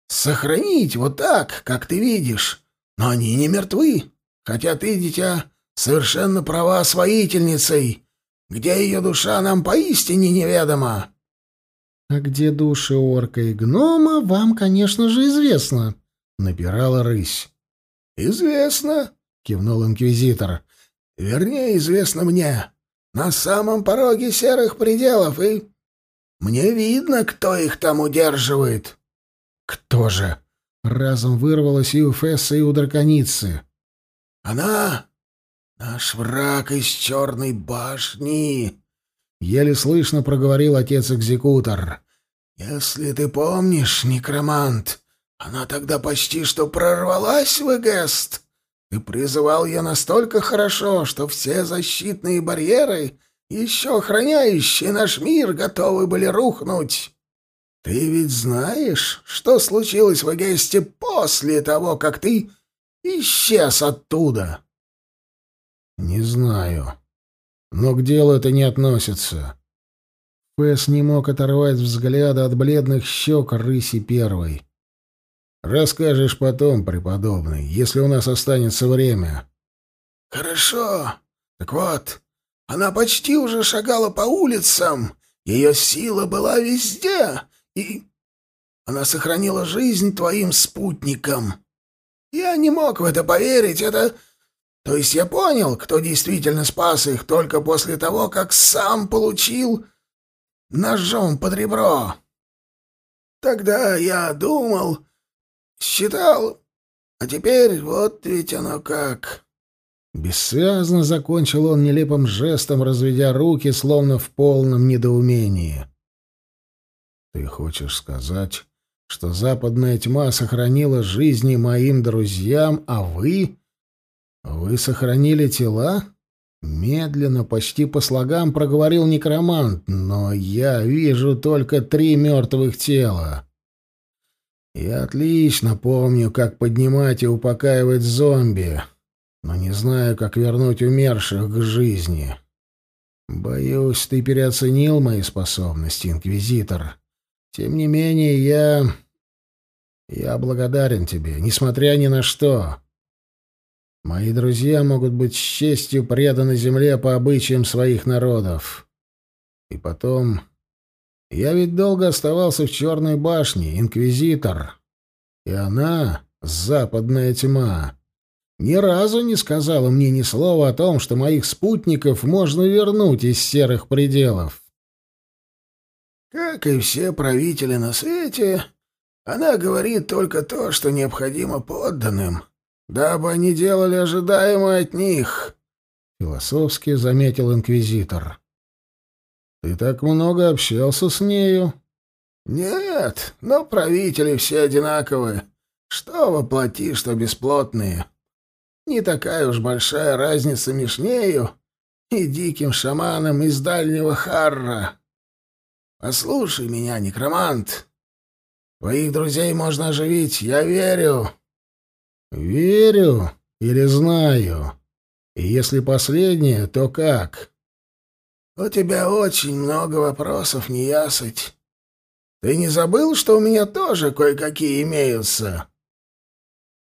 сохранить вот так, как ты видишь. Но они не мертвы, хотя ты, дитя, совершенно права с воительницей. Где ее душа, нам поистине неведома. — А где души орка и гнома, вам, конечно же, известно, — напирала рысь. — Известно, — кивнул инквизитор. — Вернее, известно мне. На самом пороге серых пределов, и... Мне видно, кто их там удерживает. — Кто же? — разом вырвалось и у Фесса, и у драконицы. — Она «Наш враг из черной башни!» — еле слышно проговорил отец-экзекутор. «Если ты помнишь, некромант, она тогда почти что прорвалась в Эгест. Ты призывал ее настолько хорошо, что все защитные барьеры, еще охраняющие наш мир, готовы были рухнуть. Ты ведь знаешь, что случилось в Эгесте после того, как ты исчез оттуда?» «Не знаю. Но к делу это не относится». Пес не мог оторвать взгляда от бледных щек рыси первой. «Расскажешь потом, преподобный, если у нас останется время». «Хорошо. Так вот, она почти уже шагала по улицам. Ее сила была везде, и она сохранила жизнь твоим спутникам. Я не мог в это поверить, это... То есть я понял, кто действительно спас их только после того, как сам получил ножом под ребро. Тогда я думал, считал, а теперь вот ведь оно как. Бессвязно закончил он нелепым жестом, разведя руки, словно в полном недоумении. «Ты хочешь сказать, что западная тьма сохранила жизни моим друзьям, а вы... Вы сохранили тела?» Медленно, почти по слогам проговорил некромант, но я вижу только три мертвых тела. Я отлично помню, как поднимать и упокаивать зомби, но не знаю, как вернуть умерших к жизни. Боюсь, ты переоценил мои способности, инквизитор. Тем не менее, я... Я благодарен тебе, несмотря ни на что. Мои друзья могут быть с честью преданы земле по обычаям своих народов. И потом... Я ведь долго оставался в Черной башне, инквизитор. И она, западная тьма, ни разу не сказала мне ни слова о том, что моих спутников можно вернуть из серых пределов. Как и все правители на свете, она говорит только то, что необходимо подданным, дабы они делали ожидаемое от них, — философски заметил инквизитор. — Ты так много общался с нею? — Нет, но правители все одинаковые. Что воплоти, что бесплотные. Не такая уж большая разница между нею и диким шаманом из дальнего Харра. Послушай меня, некромант. Твоих друзей можно оживить, я верю. Верю или знаю? И если последнее, то как? У тебя очень много вопросов, не ясыть. Ты не забыл, что у меня тоже кое-какие имеются?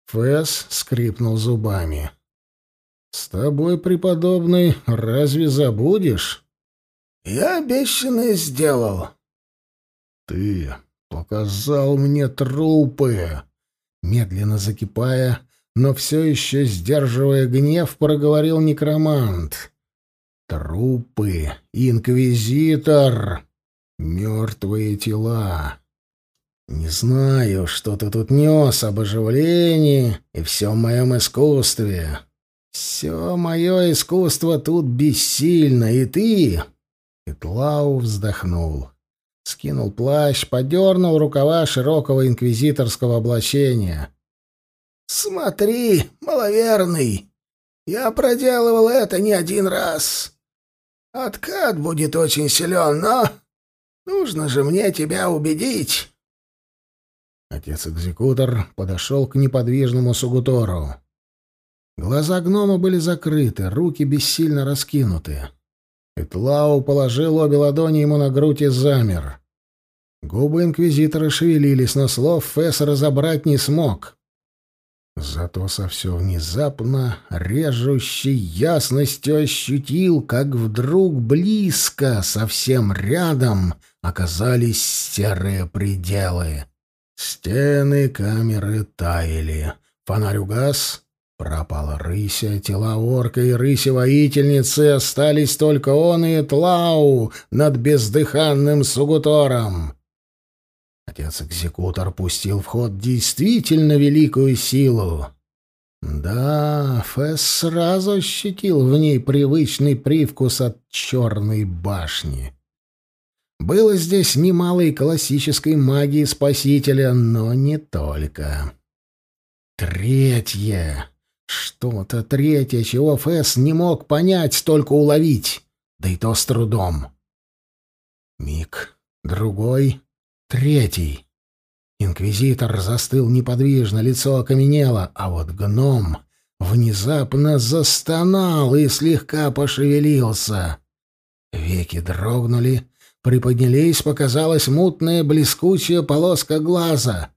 Фэс скрипнул зубами. «С тобой, преподобный, разве забудешь?» Я обещанное сделал. Ты показал мне трупы. Медленно закипая, но все еще сдерживая гнев, проговорил некромант. Трупы, инквизитор, мертвые тела. Не знаю, что ты тут нес об оживлении и всем моем искусстве. Все мое искусство тут бессильно, и ты Итлау вздохнул. Скинул плащ, подернул рукава широкого инквизиторского облачения. «Смотри, маловерный, я проделывал это не один раз. Откат будет очень силен, но нужно же мне тебя убедить». Отец-экзекутор подошел к неподвижному Сугутору. Глаза гнома были закрыты, руки бессильно раскинуты. Этлау положил обе ладони ему на грудь и замер. Губы инквизитора шевелились, но слов Фесс разобрать не смог. Зато со все внезапно, режущей ясностью ощутил, как вдруг близко, совсем рядом, оказались серые пределы. Стены камеры таяли. Фонарь угас, Пропала рыся, тела орка и рыси-воительницы, остались только он и Тлау над бездыханным Сугутором. Отец-экзекутор пустил в ход действительно великую силу. Да, Фесс сразу ощутил в ней привычный привкус от черной башни. Было здесь немало и классической магии Спасителя, но не только. Третье. Что-то третье, чего Фэс не мог понять, только уловить, да и то с трудом. Миг, другой, третий. Инквизитор застыл неподвижно, лицо окаменело, а вот гном внезапно застонал и слегка пошевелился. Веки дрогнули, приподнялись, показалась мутная блескучая полоска глаза.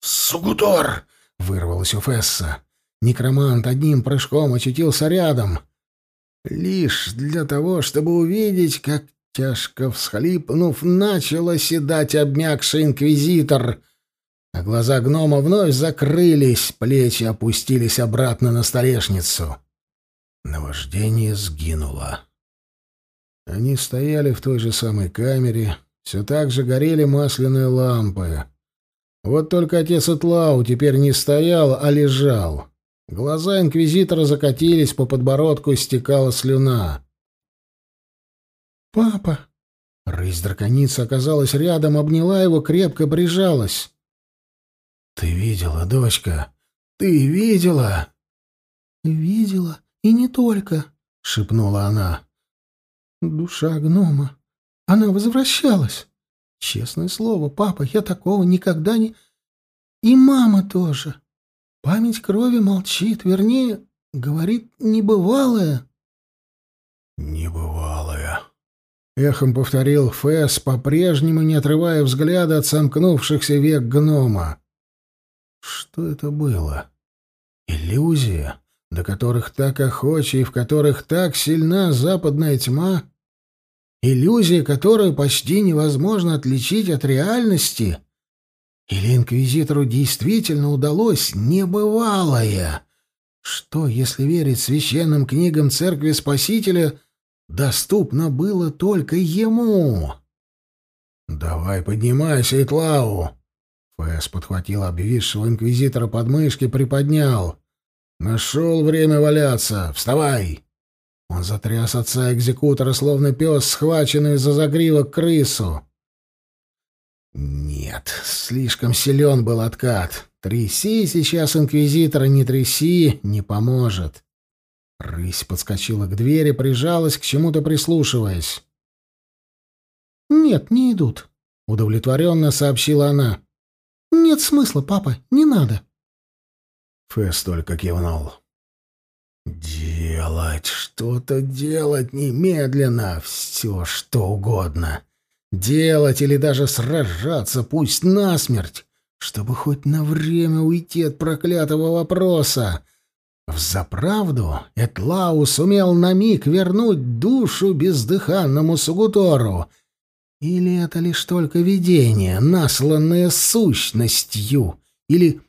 «Сугутор!» — вырвалось у Фесса. Некромант одним прыжком очутился рядом. Лишь для того, чтобы увидеть, как, тяжко всхлипнув, начал оседать обмякший инквизитор, а глаза гнома вновь закрылись, плечи опустились обратно на столешницу. Наваждение сгинуло. Они стояли в той же самой камере, все так же горели масляные лампы. Вот только отец Итлау теперь не стоял, а лежал. Глаза инквизитора закатились, по подбородку стекала слюна. «Папа!» Рысь-драконица оказалась рядом, обняла его, крепко прижалась. «Ты видела, дочка? Ты видела?» «Видела, и не только», — шепнула она. «Душа гнома. Она возвращалась. Честное слово, папа, я такого никогда не... И мама тоже. Память крови молчит, вернее, говорит небывалое. Небывалое. Эхом повторил Фэс, по-прежнему не отрывая взгляда от сомкнувшихся век гнома. Что это было? Иллюзия, до которых так охоча и в которых так сильна западная тьма? Иллюзия, которую почти невозможно отличить от реальности? Или инквизитору действительно удалось небывалое? Что, если верить священным книгам Церкви Спасителя, доступно было только ему? «Давай поднимайся, Итлау!» Фэс подхватил обвисшего инквизитора под мышки, приподнял. «Нашел время валяться! Вставай!» Он затряс отца экзекутора, словно пес, схваченный за загривок крысу. Нет, слишком силен был откат. Тряси сейчас инквизитора, не тряси, не поможет. Рысь подскочила к двери, прижалась, к чему-то прислушиваясь. «Нет, не идут», — удовлетворенно сообщила она. «Нет смысла, папа, не надо». Фэс только кивнул. «Делать, что-то делать немедленно, все что угодно. Делать или даже сражаться, пусть насмерть, чтобы хоть на время уйти от проклятого вопроса. Взаправду Этлау сумел на миг вернуть душу бездыханному Сугутору. Или это лишь только видение, насланное сущностью, или,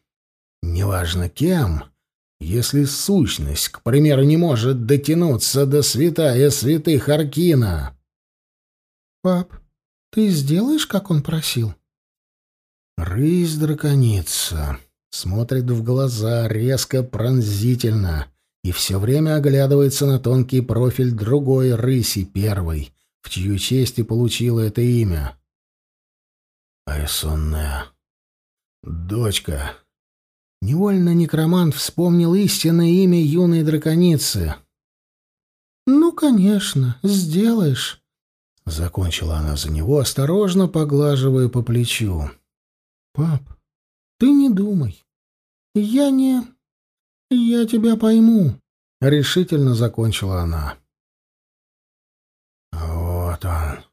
неважно кем, если сущность, к примеру, не может дотянуться до святая святых Аркина. «Пап, ты сделаешь, как он просил?» Рысь-драконица смотрит в глаза резко, пронзительно и все время оглядывается на тонкий профиль другой рыси первой, в чью честь и получила это имя. Айсонная. Дочка. Невольно некромант вспомнил истинное имя юной драконицы. «Ну, конечно, сделаешь», — закончила она за него, осторожно поглаживая по плечу. «Пап, ты не думай. Я не... Я тебя пойму», — решительно закончила она. «Вот он,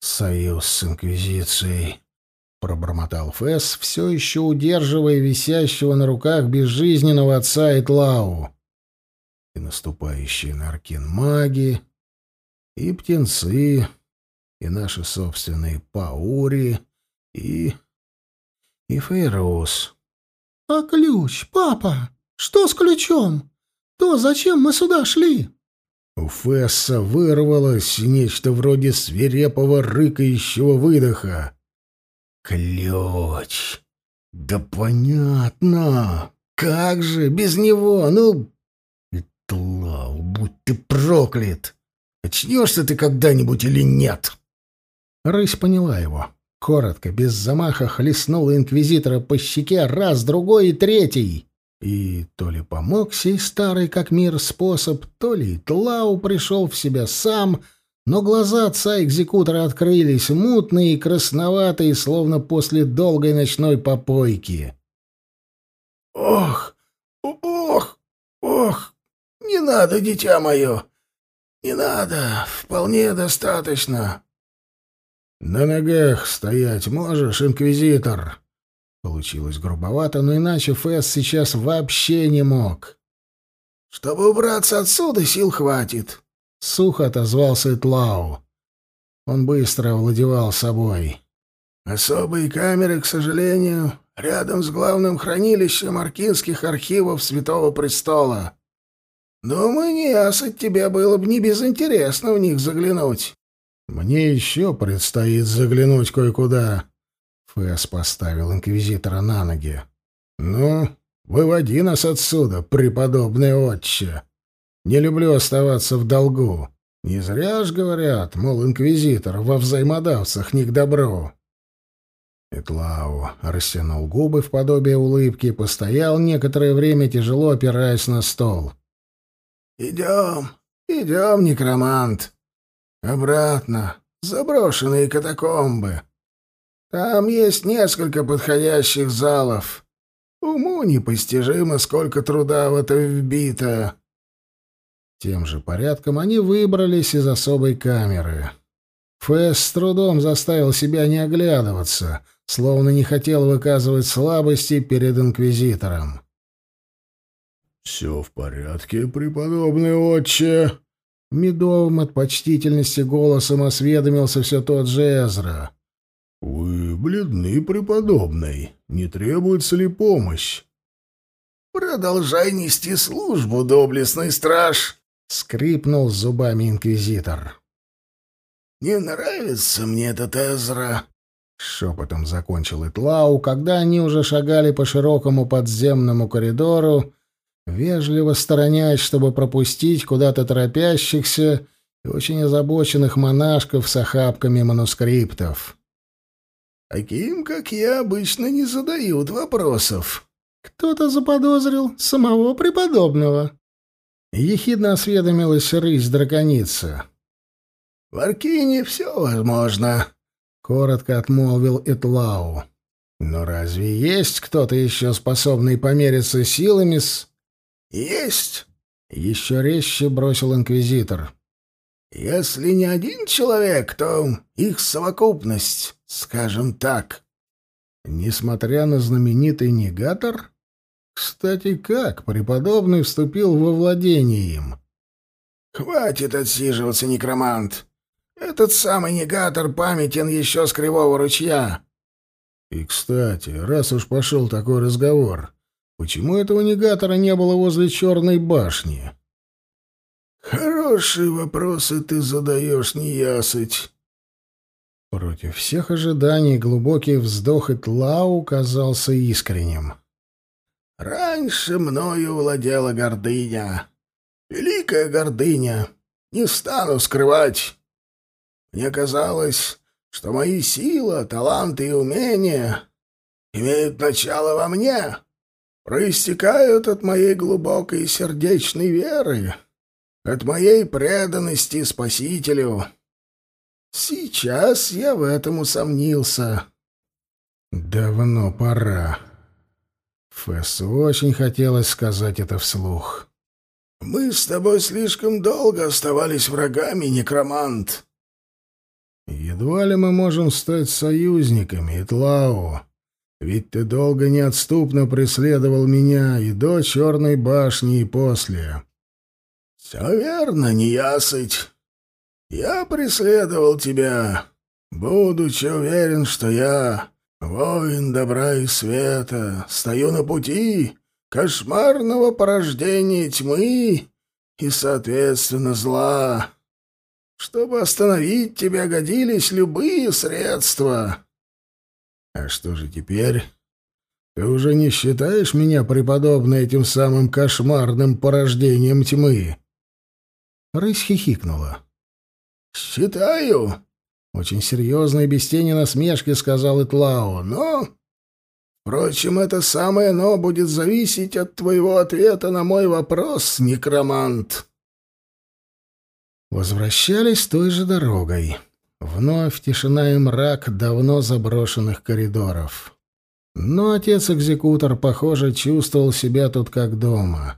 союз с Инквизицией», — пробормотал Фэс, все еще удерживая висящего на руках безжизненного отца Итлау. И наступающие на Аркин маги, и птенцы, и наши собственные паури, и... и Фейрус. «А ключ, папа? Что с ключом? То зачем мы сюда шли?» У Фесса вырвалось нечто вроде свирепого рыкающего выдоха. Ключ. Да понятно. Как же без него? Ну, Итлау, будь ты проклят. Очнешься ты когда-нибудь или нет? Рысь поняла его. Коротко, без замаха, хлестнула инквизитора по щеке раз, другой и третий. И то ли помог сей старый как мир способ, то ли Тлау пришел в себя сам, но глаза отца-экзекутора открылись, мутные и красноватые, словно после долгой ночной попойки. «Ох! Ох! Ох! Не надо, дитя мое! Не надо! Вполне достаточно!» «На ногах стоять можешь, инквизитор?» Получилось грубовато, но иначе Фэс сейчас вообще не мог. «Чтобы убраться отсюда, сил хватит», — сухо отозвался Итлау. Он быстро овладевал собой. «Особые камеры, к сожалению, рядом с главным хранилищем аркинских архивов Святого Престола. Думаю, не ясать тебе было бы не безинтересно в них заглянуть». «Мне еще предстоит заглянуть кое-куда», Фэс поставил инквизитора на ноги. «Ну, выводи нас отсюда, преподобный отче. Не люблю оставаться в долгу. Не зря ж говорят, мол, инквизитор во взаимодавцах не к добру». Этлау растянул губы в подобие улыбки постоял некоторое время, тяжело опираясь на стол. «Идем, идем, некромант. Обратно, заброшенные катакомбы». Там есть несколько подходящих залов. Уму непостижимо, сколько труда в это вбито. Тем же порядком они выбрались из особой камеры. Фэс с трудом заставил себя не оглядываться, словно не хотел выказывать слабости перед инквизитором. «Все в порядке, преподобный отче!» Медовым от почтительности голосом осведомился все тот же Эзра. «Вы бледны, преподобный. Не требуется ли помощь?» «Продолжай нести службу, доблестный страж!» — скрипнул зубами инквизитор. «Не нравится мне этот Эзра!» — шепотом закончил Итлау, когда они уже шагали по широкому подземному коридору, вежливо сторонясь, чтобы пропустить куда-то торопящихся и очень озабоченных монашков с охапками манускриптов. Таким, как я, обычно не задают вопросов. Кто-то заподозрил самого преподобного. Ехидно осведомилась рысь-драконица. «В Аркине все возможно», — коротко отмолвил Этлау. «Но разве есть кто-то еще способный помериться силами с...» «Есть!» — еще резче бросил инквизитор. «Если не один человек, то их совокупность скажем так. Несмотря на знаменитый негатор? Кстати, как преподобный вступил во владение им? «Хватит отсиживаться, некромант! Этот самый негатор памятен еще с Кривого ручья!» «И, кстати, раз уж пошел такой разговор, почему этого негатора не было возле Черной башни?» «Хорошие вопросы ты задаешь, неясыть!» Против всех ожиданий глубокий вздох Итлау казался искренним. «Раньше мною владела гордыня. Великая гордыня. Не стану скрывать. Мне казалось, что мои силы, таланты и умения имеют начало во мне, проистекают от моей глубокой сердечной веры, от моей преданности Спасителю». Сейчас я в этом усомнился. Давно пора. Фессу очень хотелось сказать это вслух. Мы с тобой слишком долго оставались врагами, некромант. Едва ли мы можем стать союзниками, Итлау. Ведь ты долго неотступно преследовал меня и до Черной башни, и после. — Все верно, неясыть. Я преследовал тебя, будучи уверен, что я, воин добра и света, стою на пути кошмарного порождения тьмы и, соответственно, зла. Чтобы остановить тебя, годились любые средства. А что же теперь? Ты уже не считаешь меня преподобной этим самым кошмарным порождением тьмы? Рысь хихикнула. «Считаю», — очень серьезно и без тени насмешки сказал Итлао, — «но Впрочем, это самое «но» будет зависеть от твоего ответа на мой вопрос, некромант. Возвращались той же дорогой. Вновь тишина и мрак давно заброшенных коридоров. Но отец-экзекутор, похоже, чувствовал себя тут как дома.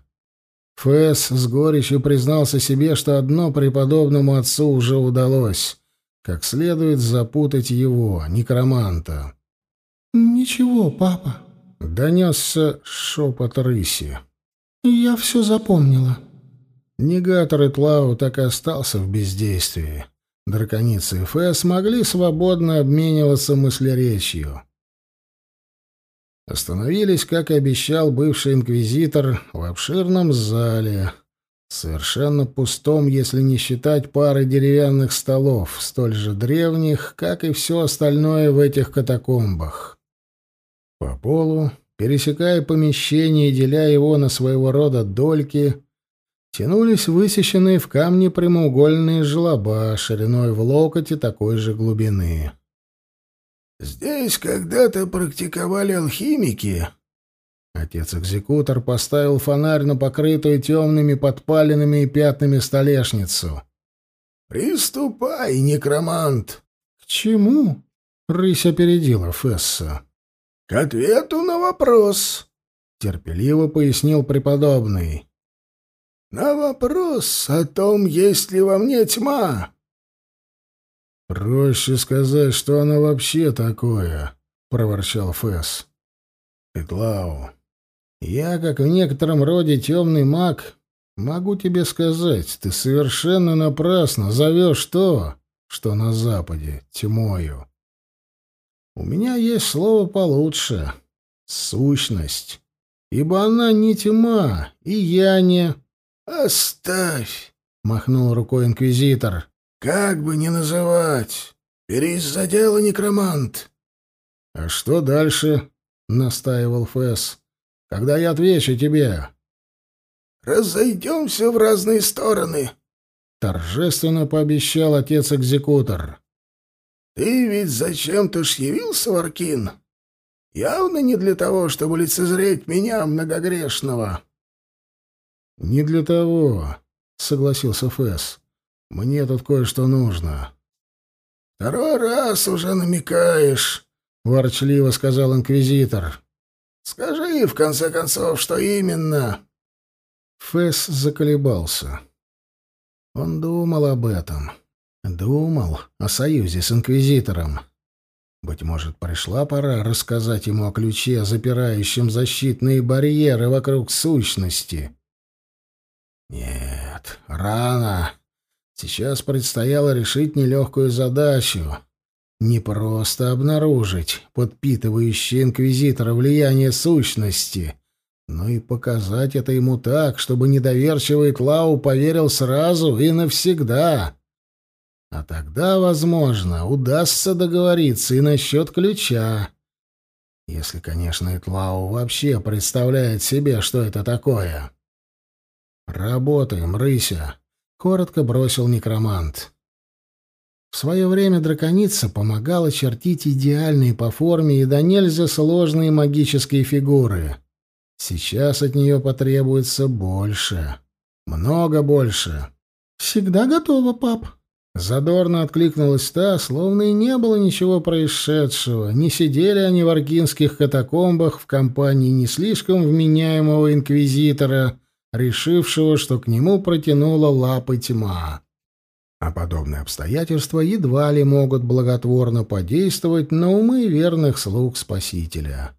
Фэс с горечью признался себе, что одно преподобному отцу уже удалось — как следует запутать его, некроманта. «Ничего, папа», — донесся шепот рыси. «Я все запомнила». Негатор Итлау так и остался в бездействии. Драконицы и Фэс могли свободно обмениваться мыслеречью. Остановились, как и обещал бывший инквизитор, в обширном зале, совершенно пустом, если не считать пары деревянных столов, столь же древних, как и все остальное в этих катакомбах. По полу, пересекая помещение и деля его на своего рода дольки, тянулись высеченные в камне прямоугольные желоба шириной в локоть и такой же глубины. Здесь когда-то практиковали алхимики. Отец-экзекутор поставил фонарь на покрытую темными подпалинами и пятнами столешницу. «Приступай, некромант!» «К чему?» — рысь опередила Фесса. «К ответу на вопрос», — терпеливо пояснил преподобный. «На вопрос о том, есть ли во мне тьма. «Проще сказать, что она вообще такое», — проворчал Фэс. «Петлау, я, как в некотором роде темный маг, могу тебе сказать, ты совершенно напрасно зовешь то, что на Западе, тьмою. У меня есть слово получше — сущность, ибо она не тьма, и я не...» «Оставь!» — махнул рукой инквизитор. «Как бы ни называть! Берись за дело, некромант!» «А что дальше?» — настаивал Фэс. «Когда я отвечу тебе?» «Разойдемся в разные стороны», — торжественно пообещал отец-экзекутор. «Ты ведь зачем-то ж явился, Варкин? Явно не для того, чтобы лицезреть меня, многогрешного». «Не для того», — согласился Фэс. Мне тут кое-что нужно. Второй раз уже намекаешь, ворчливо сказал инквизитор. Скажи, в конце концов, что именно? Фэс заколебался. Он думал об этом. Думал о союзе с инквизитором. Быть может, пришла пора рассказать ему о ключе, запирающем защитные барьеры вокруг сущности. Нет, рано. Сейчас предстояло решить нелегкую задачу. Не просто обнаружить подпитывающее инквизитора влияние сущности, но и показать это ему так, чтобы недоверчивый Тлау поверил сразу и навсегда. А тогда, возможно, удастся договориться и насчет ключа. Если, конечно, Итлау вообще представляет себе, что это такое. «Работаем, рыся!» коротко бросил некромант. В свое время драконица помогала чертить идеальные по форме и до нельзя сложные магические фигуры. Сейчас от нее потребуется больше. Много больше. «Всегда готова, пап», Задорно откликнулась та, словно и не было ничего происшедшего. Не сидели они в аркинских катакомбах в компании не слишком вменяемого инквизитора, решившего, что к нему протянула лапы тьма. А подобные обстоятельства едва ли могут благотворно подействовать на умы верных слуг Спасителя.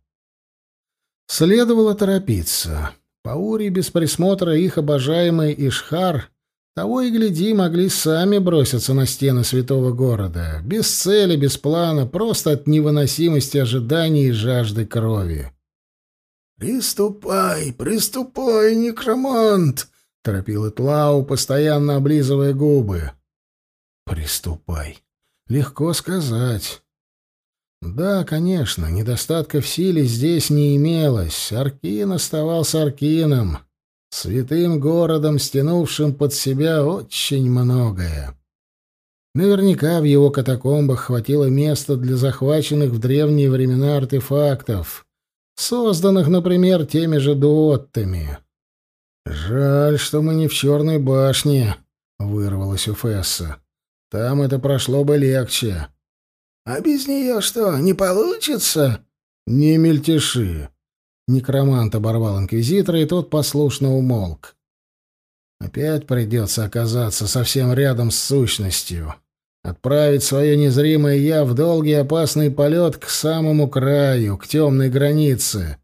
Следовало торопиться. Паури без присмотра их обожаемый Ишхар того и гляди, могли сами броситься на стены святого города, без цели, без плана, просто от невыносимости ожиданий и жажды крови. «Приступай, приступай, некромант!» — торопил Итлау, постоянно облизывая губы. «Приступай. Легко сказать». Да, конечно, недостатка в силе здесь не имелось. Аркин оставался Аркином, святым городом, стянувшим под себя очень многое. Наверняка в его катакомбах хватило места для захваченных в древние времена артефактов, созданных, например, теми же дуоттами. «Жаль, что мы не в Черной башне», — вырвалось у Фесса. «Там это прошло бы легче». «А без нее что, не получится?» «Не мельтеши». Некромант оборвал инквизитора, и тот послушно умолк. Опять придется оказаться совсем рядом с сущностью. Отправить свое незримое «я» в долгий опасный полет к самому краю, к темной границе.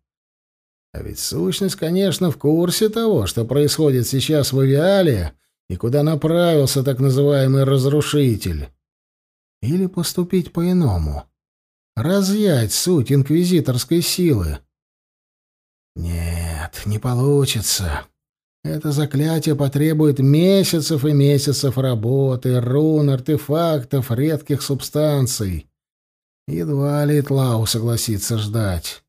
А ведь сущность, конечно, в курсе того, что происходит сейчас в авиале и куда направился так называемый разрушитель. Или поступить по-иному. Разъять суть инквизиторской силы. Нет, не получится. Это заклятие потребует месяцев и месяцев работы, рун, артефактов, редких субстанций. Едва ли Тлау согласится ждать.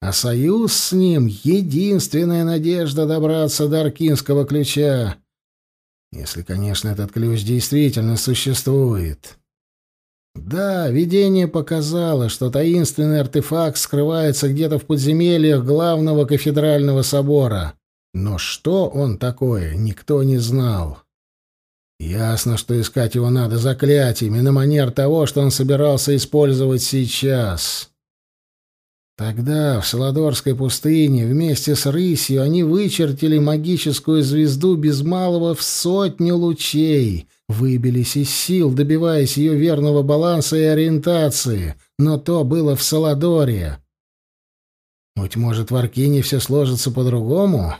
А союз с ним — единственная надежда добраться до аркинского ключа. Если, конечно, этот ключ действительно существует. Да, видение показало, что таинственный артефакт скрывается где-то в подземельях главного кафедрального собора. Но что он такое, никто не знал. Ясно, что искать его надо заклятиями на манер того, что он собирался использовать сейчас. Тогда в Саладорской пустыне вместе с рысью они вычертили магическую звезду без малого в сотню лучей, выбились из сил, добиваясь ее верного баланса и ориентации, но то было в Саладоре. Быть может, в Аркине все сложится по-другому?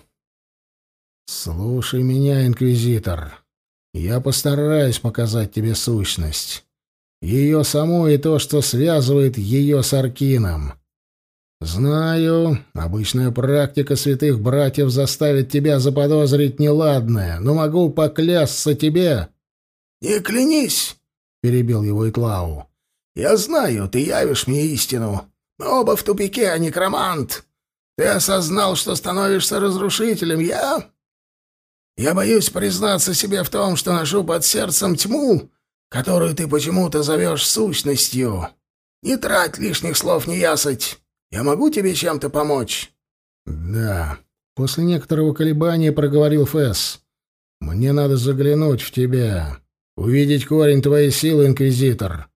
«Слушай меня, инквизитор. Я постараюсь показать тебе сущность. Ее саму и то, что связывает ее с Аркином. Знаю, обычная практика святых братьев заставит тебя заподозрить неладное, но могу поклясться тебе...» «Не клянись!» — перебил его Итлау. «Я знаю, ты явишь мне истину. Мы оба в тупике, а некромант. Ты осознал, что становишься разрушителем. Я я боюсь признаться себе в том, что ношу под сердцем тьму, которую ты почему-то зовешь сущностью. Не трать лишних слов, не ясать. Я могу тебе чем-то помочь?» «Да». После некоторого колебания проговорил Фэс. «Мне надо заглянуть в тебя, увидеть корень твоей силы, Инквизитор.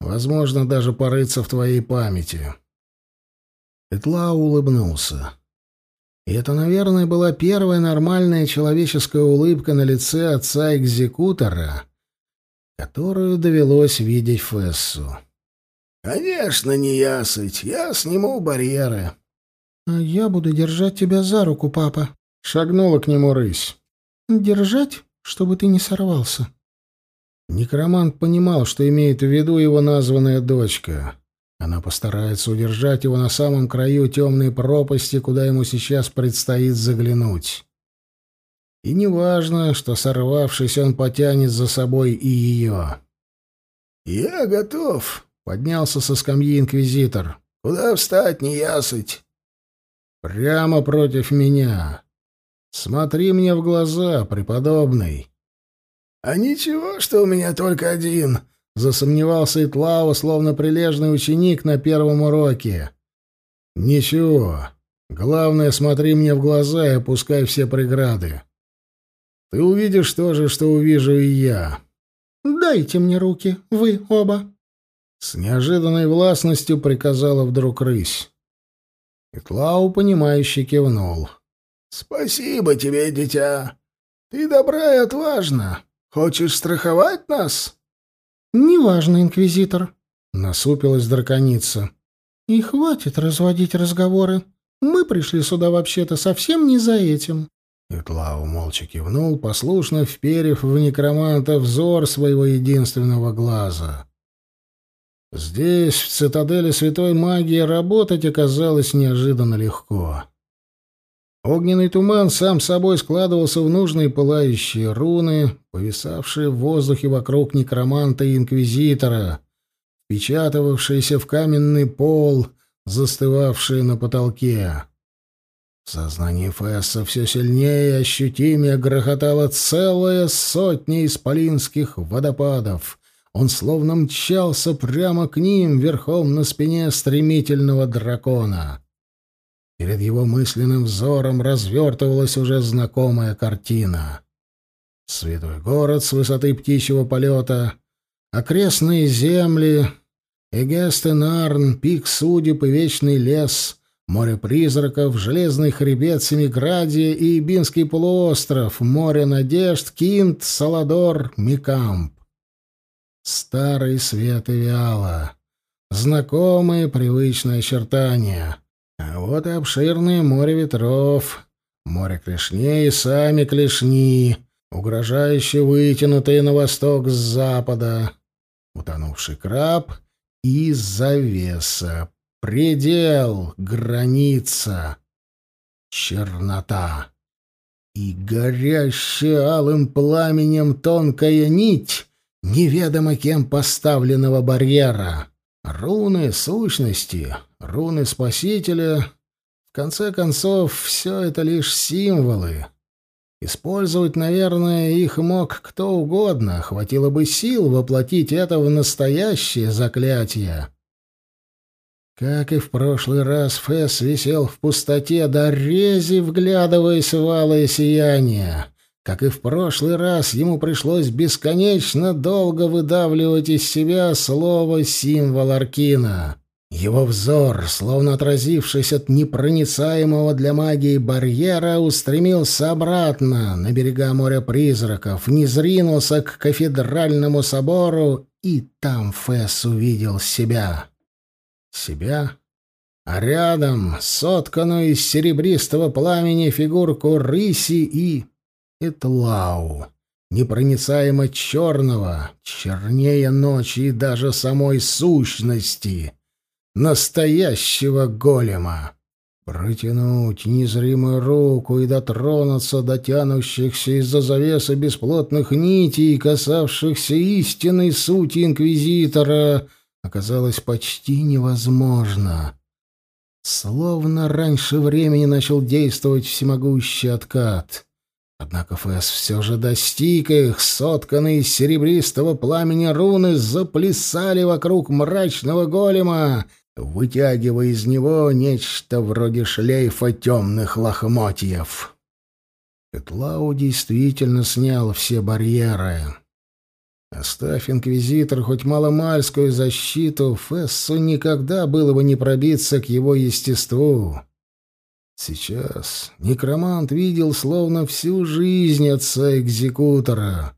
Возможно, даже порыться в твоей памяти». Этлау улыбнулся. И это, наверное, была первая нормальная человеческая улыбка на лице отца-экзекутора, которую довелось видеть Фессу. «Конечно, не ясыть. Я сниму барьеры». «А я буду держать тебя за руку, папа», — шагнула к нему рысь. «Держать, чтобы ты не сорвался». Некромант понимал, что имеет в виду его названная дочка. Она постарается удержать его на самом краю темной пропасти, куда ему сейчас предстоит заглянуть. И неважно, что, сорвавшись, он потянет за собой и ее. «Я готов», — поднялся со скамьи инквизитор. «Куда встать, не ясыть?» «Прямо против меня. Смотри мне в глаза, преподобный». «А ничего, что у меня только один», Засомневался Итлау, словно прилежный ученик на первом уроке. «Ничего. Главное, смотри мне в глаза и опускай все преграды. Ты увидишь то же, что увижу и я». «Дайте мне руки, вы оба». С неожиданной властностью приказала вдруг рысь. Итлау, понимающе кивнул. «Спасибо тебе, дитя. Ты добра и отважна. Хочешь страховать нас?» «Неважно, инквизитор», — насупилась драконица. «И хватит разводить разговоры. Мы пришли сюда вообще-то совсем не за этим». Итлау молча кивнул, послушно вперев в некроманта взор своего единственного глаза. Здесь, в цитадели святой магии, работать оказалось неожиданно легко. Огненный туман сам собой складывался в нужные пылающие руны, повисавшие в воздухе вокруг некроманта и инквизитора, впечатывавшиеся в каменный пол, застывавшие на потолке. В сознании Фесса все сильнее и ощутимее грохотала целая сотня исполинских водопадов. Он словно мчался прямо к ним верхом на спине стремительного дракона. Перед его мысленным взором развертывалась уже знакомая картина. Святой город с высоты птичьего полета, окрестные земли, Эгестенарн, пик судеб и вечный лес, море призраков, железный хребет Семиградия и Ибинский полуостров, море надежд, Кинт, Саладор, Микамп. Старый свет и вяло. Знакомые привычные очертания. А вот и обширное море ветров, море клешней и сами клешни, угрожающе вытянутые на восток с запада, утонувший краб и завеса, предел, граница, чернота. И горящая алым пламенем тонкая нить неведомо кем поставленного барьера. Руны сущности, руны Спасителя. В конце концов, все это лишь символы. Использовать, наверное, их мог кто угодно, хватило бы сил воплотить это в настоящее заклятие. Как и в прошлый раз, Фэс висел в пустоте до рези, вглядываясь в алое сияние. Как и в прошлый раз, ему пришлось бесконечно долго выдавливать из себя слово «символ Аркина». Его взор, словно отразившись от непроницаемого для магии барьера, устремился обратно на берега моря призраков, не зринулся к кафедральному собору, и там Фесс увидел себя. Себя, а рядом сотканную из серебристого пламени фигурку рыси и Этлау, непроницаемо черного, чернее ночи и даже самой сущности, настоящего голема. Протянуть незримую руку и дотронуться до тянущихся из-за завесы бесплотных нитей, касавшихся истинной сути Инквизитора, оказалось почти невозможно. Словно раньше времени начал действовать всемогущий откат. Однако Фэс все же достиг их, сотканные из серебристого пламени руны заплясали вокруг мрачного голема, вытягивая из него нечто вроде шлейфа темных лохмотьев. Петлау действительно снял все барьеры. Оставь инквизитор хоть маломальскую защиту, Фессу никогда было бы не пробиться к его естеству. Сейчас некромант видел словно всю жизнь отца-экзекутора,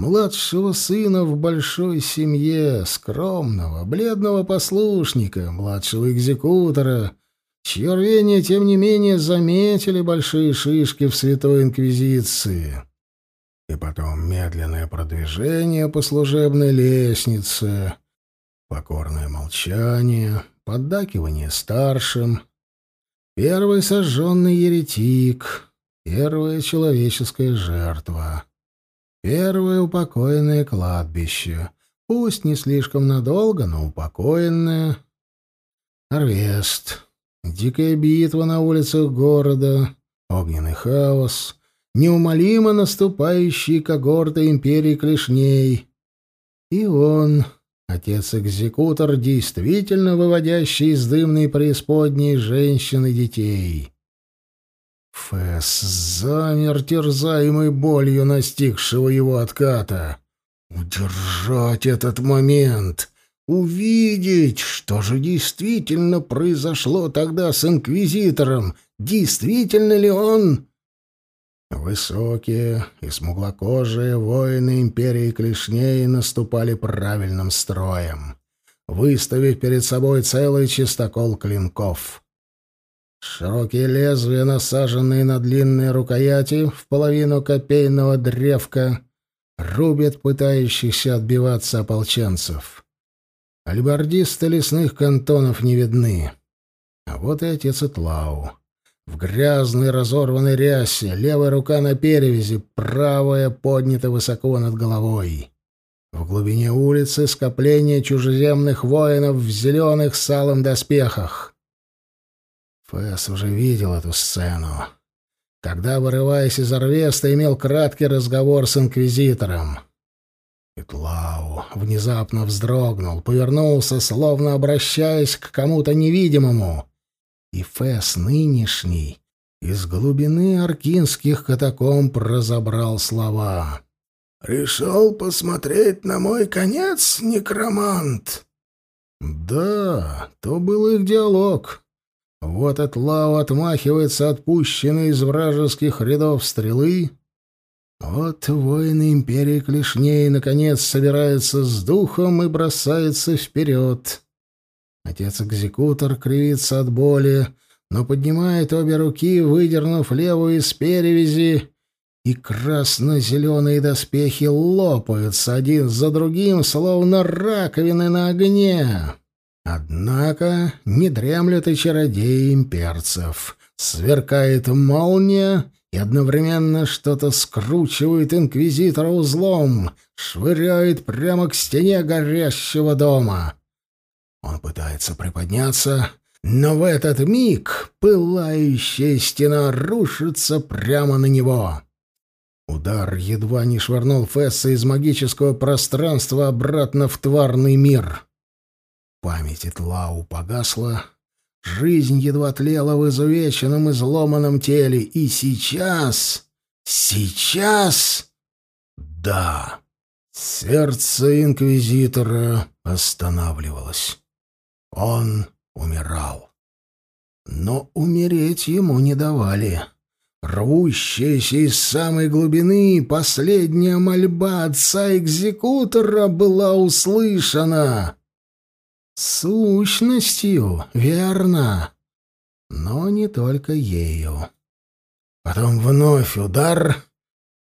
младшего сына в большой семье, скромного, бледного послушника, младшего экзекутора, чье рвение, тем не менее, заметили большие шишки в Святой Инквизиции. И потом медленное продвижение по служебной лестнице, покорное молчание, поддакивание старшим — Первый сожженный еретик, первая человеческая жертва, первое упокоенное кладбище, пусть не слишком надолго, но упокоенное. Арвест, дикая битва на улицах города, огненный хаос, неумолимо наступающие когорты империи клешней. И он, Отец-экзекутор, действительно выводящий из дымной преисподней женщин и детей. Фэс замер, терзаемый болью настигшего его отката. Удержать этот момент, увидеть, что же действительно произошло тогда с Инквизитором, действительно ли он... Высокие и смуглокожие воины империи клешней наступали правильным строем, выставив перед собой целый чистокол клинков. Широкие лезвия, насаженные на длинные рукояти в половину копейного древка, рубят пытающихся отбиваться ополченцев. Альбардисты лесных кантонов не видны. А вот и отец Итлау. В грязной разорванной рясе, левая рука на перевязи, правая поднята высоко над головой. В глубине улицы скопление чужеземных воинов в зеленых салом доспехах. Фэс уже видел эту сцену. Когда, вырываясь из Орвеста, имел краткий разговор с инквизитором. Итлау внезапно вздрогнул, повернулся, словно обращаясь к кому-то невидимому, И Фэс нынешний из глубины аркинских катакомб разобрал слова. «Пришел посмотреть на мой конец, некромант?» Да, то был их диалог. Вот Этлау отмахивается отпущенной из вражеских рядов стрелы. Вот воины империи Клешней наконец собираются с духом и бросается вперед. Отец-экзекутор кривится от боли, но поднимает обе руки, выдернув левую из перевязи, и красно-зеленые доспехи лопаются один за другим, словно раковины на огне. Однако не дремлют и чародеи имперцев. Сверкает молния, и одновременно что-то скручивает инквизитора узлом, швыряет прямо к стене горящего дома. Он пытается приподняться, но в этот миг пылающая стена рушится прямо на него. Удар едва не швырнул Фесса из магического пространства обратно в тварный мир. Память Итлау погасла, жизнь едва тлела в изувеченном, изломанном теле, и сейчас, сейчас, да, сердце инквизитора останавливалось. Он умирал. Но умереть ему не давали. Рвущаяся из самой глубины последняя мольба отца-экзекутора была услышана. Сущностью, верно, но не только ею. Потом вновь удар,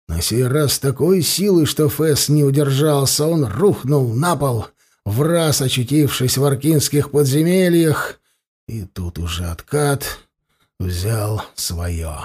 на сей раз такой силы, что Фэс не удержался, он рухнул на пол, в раз очутившись в аркинских подземельях, и тут уже откат взял свое.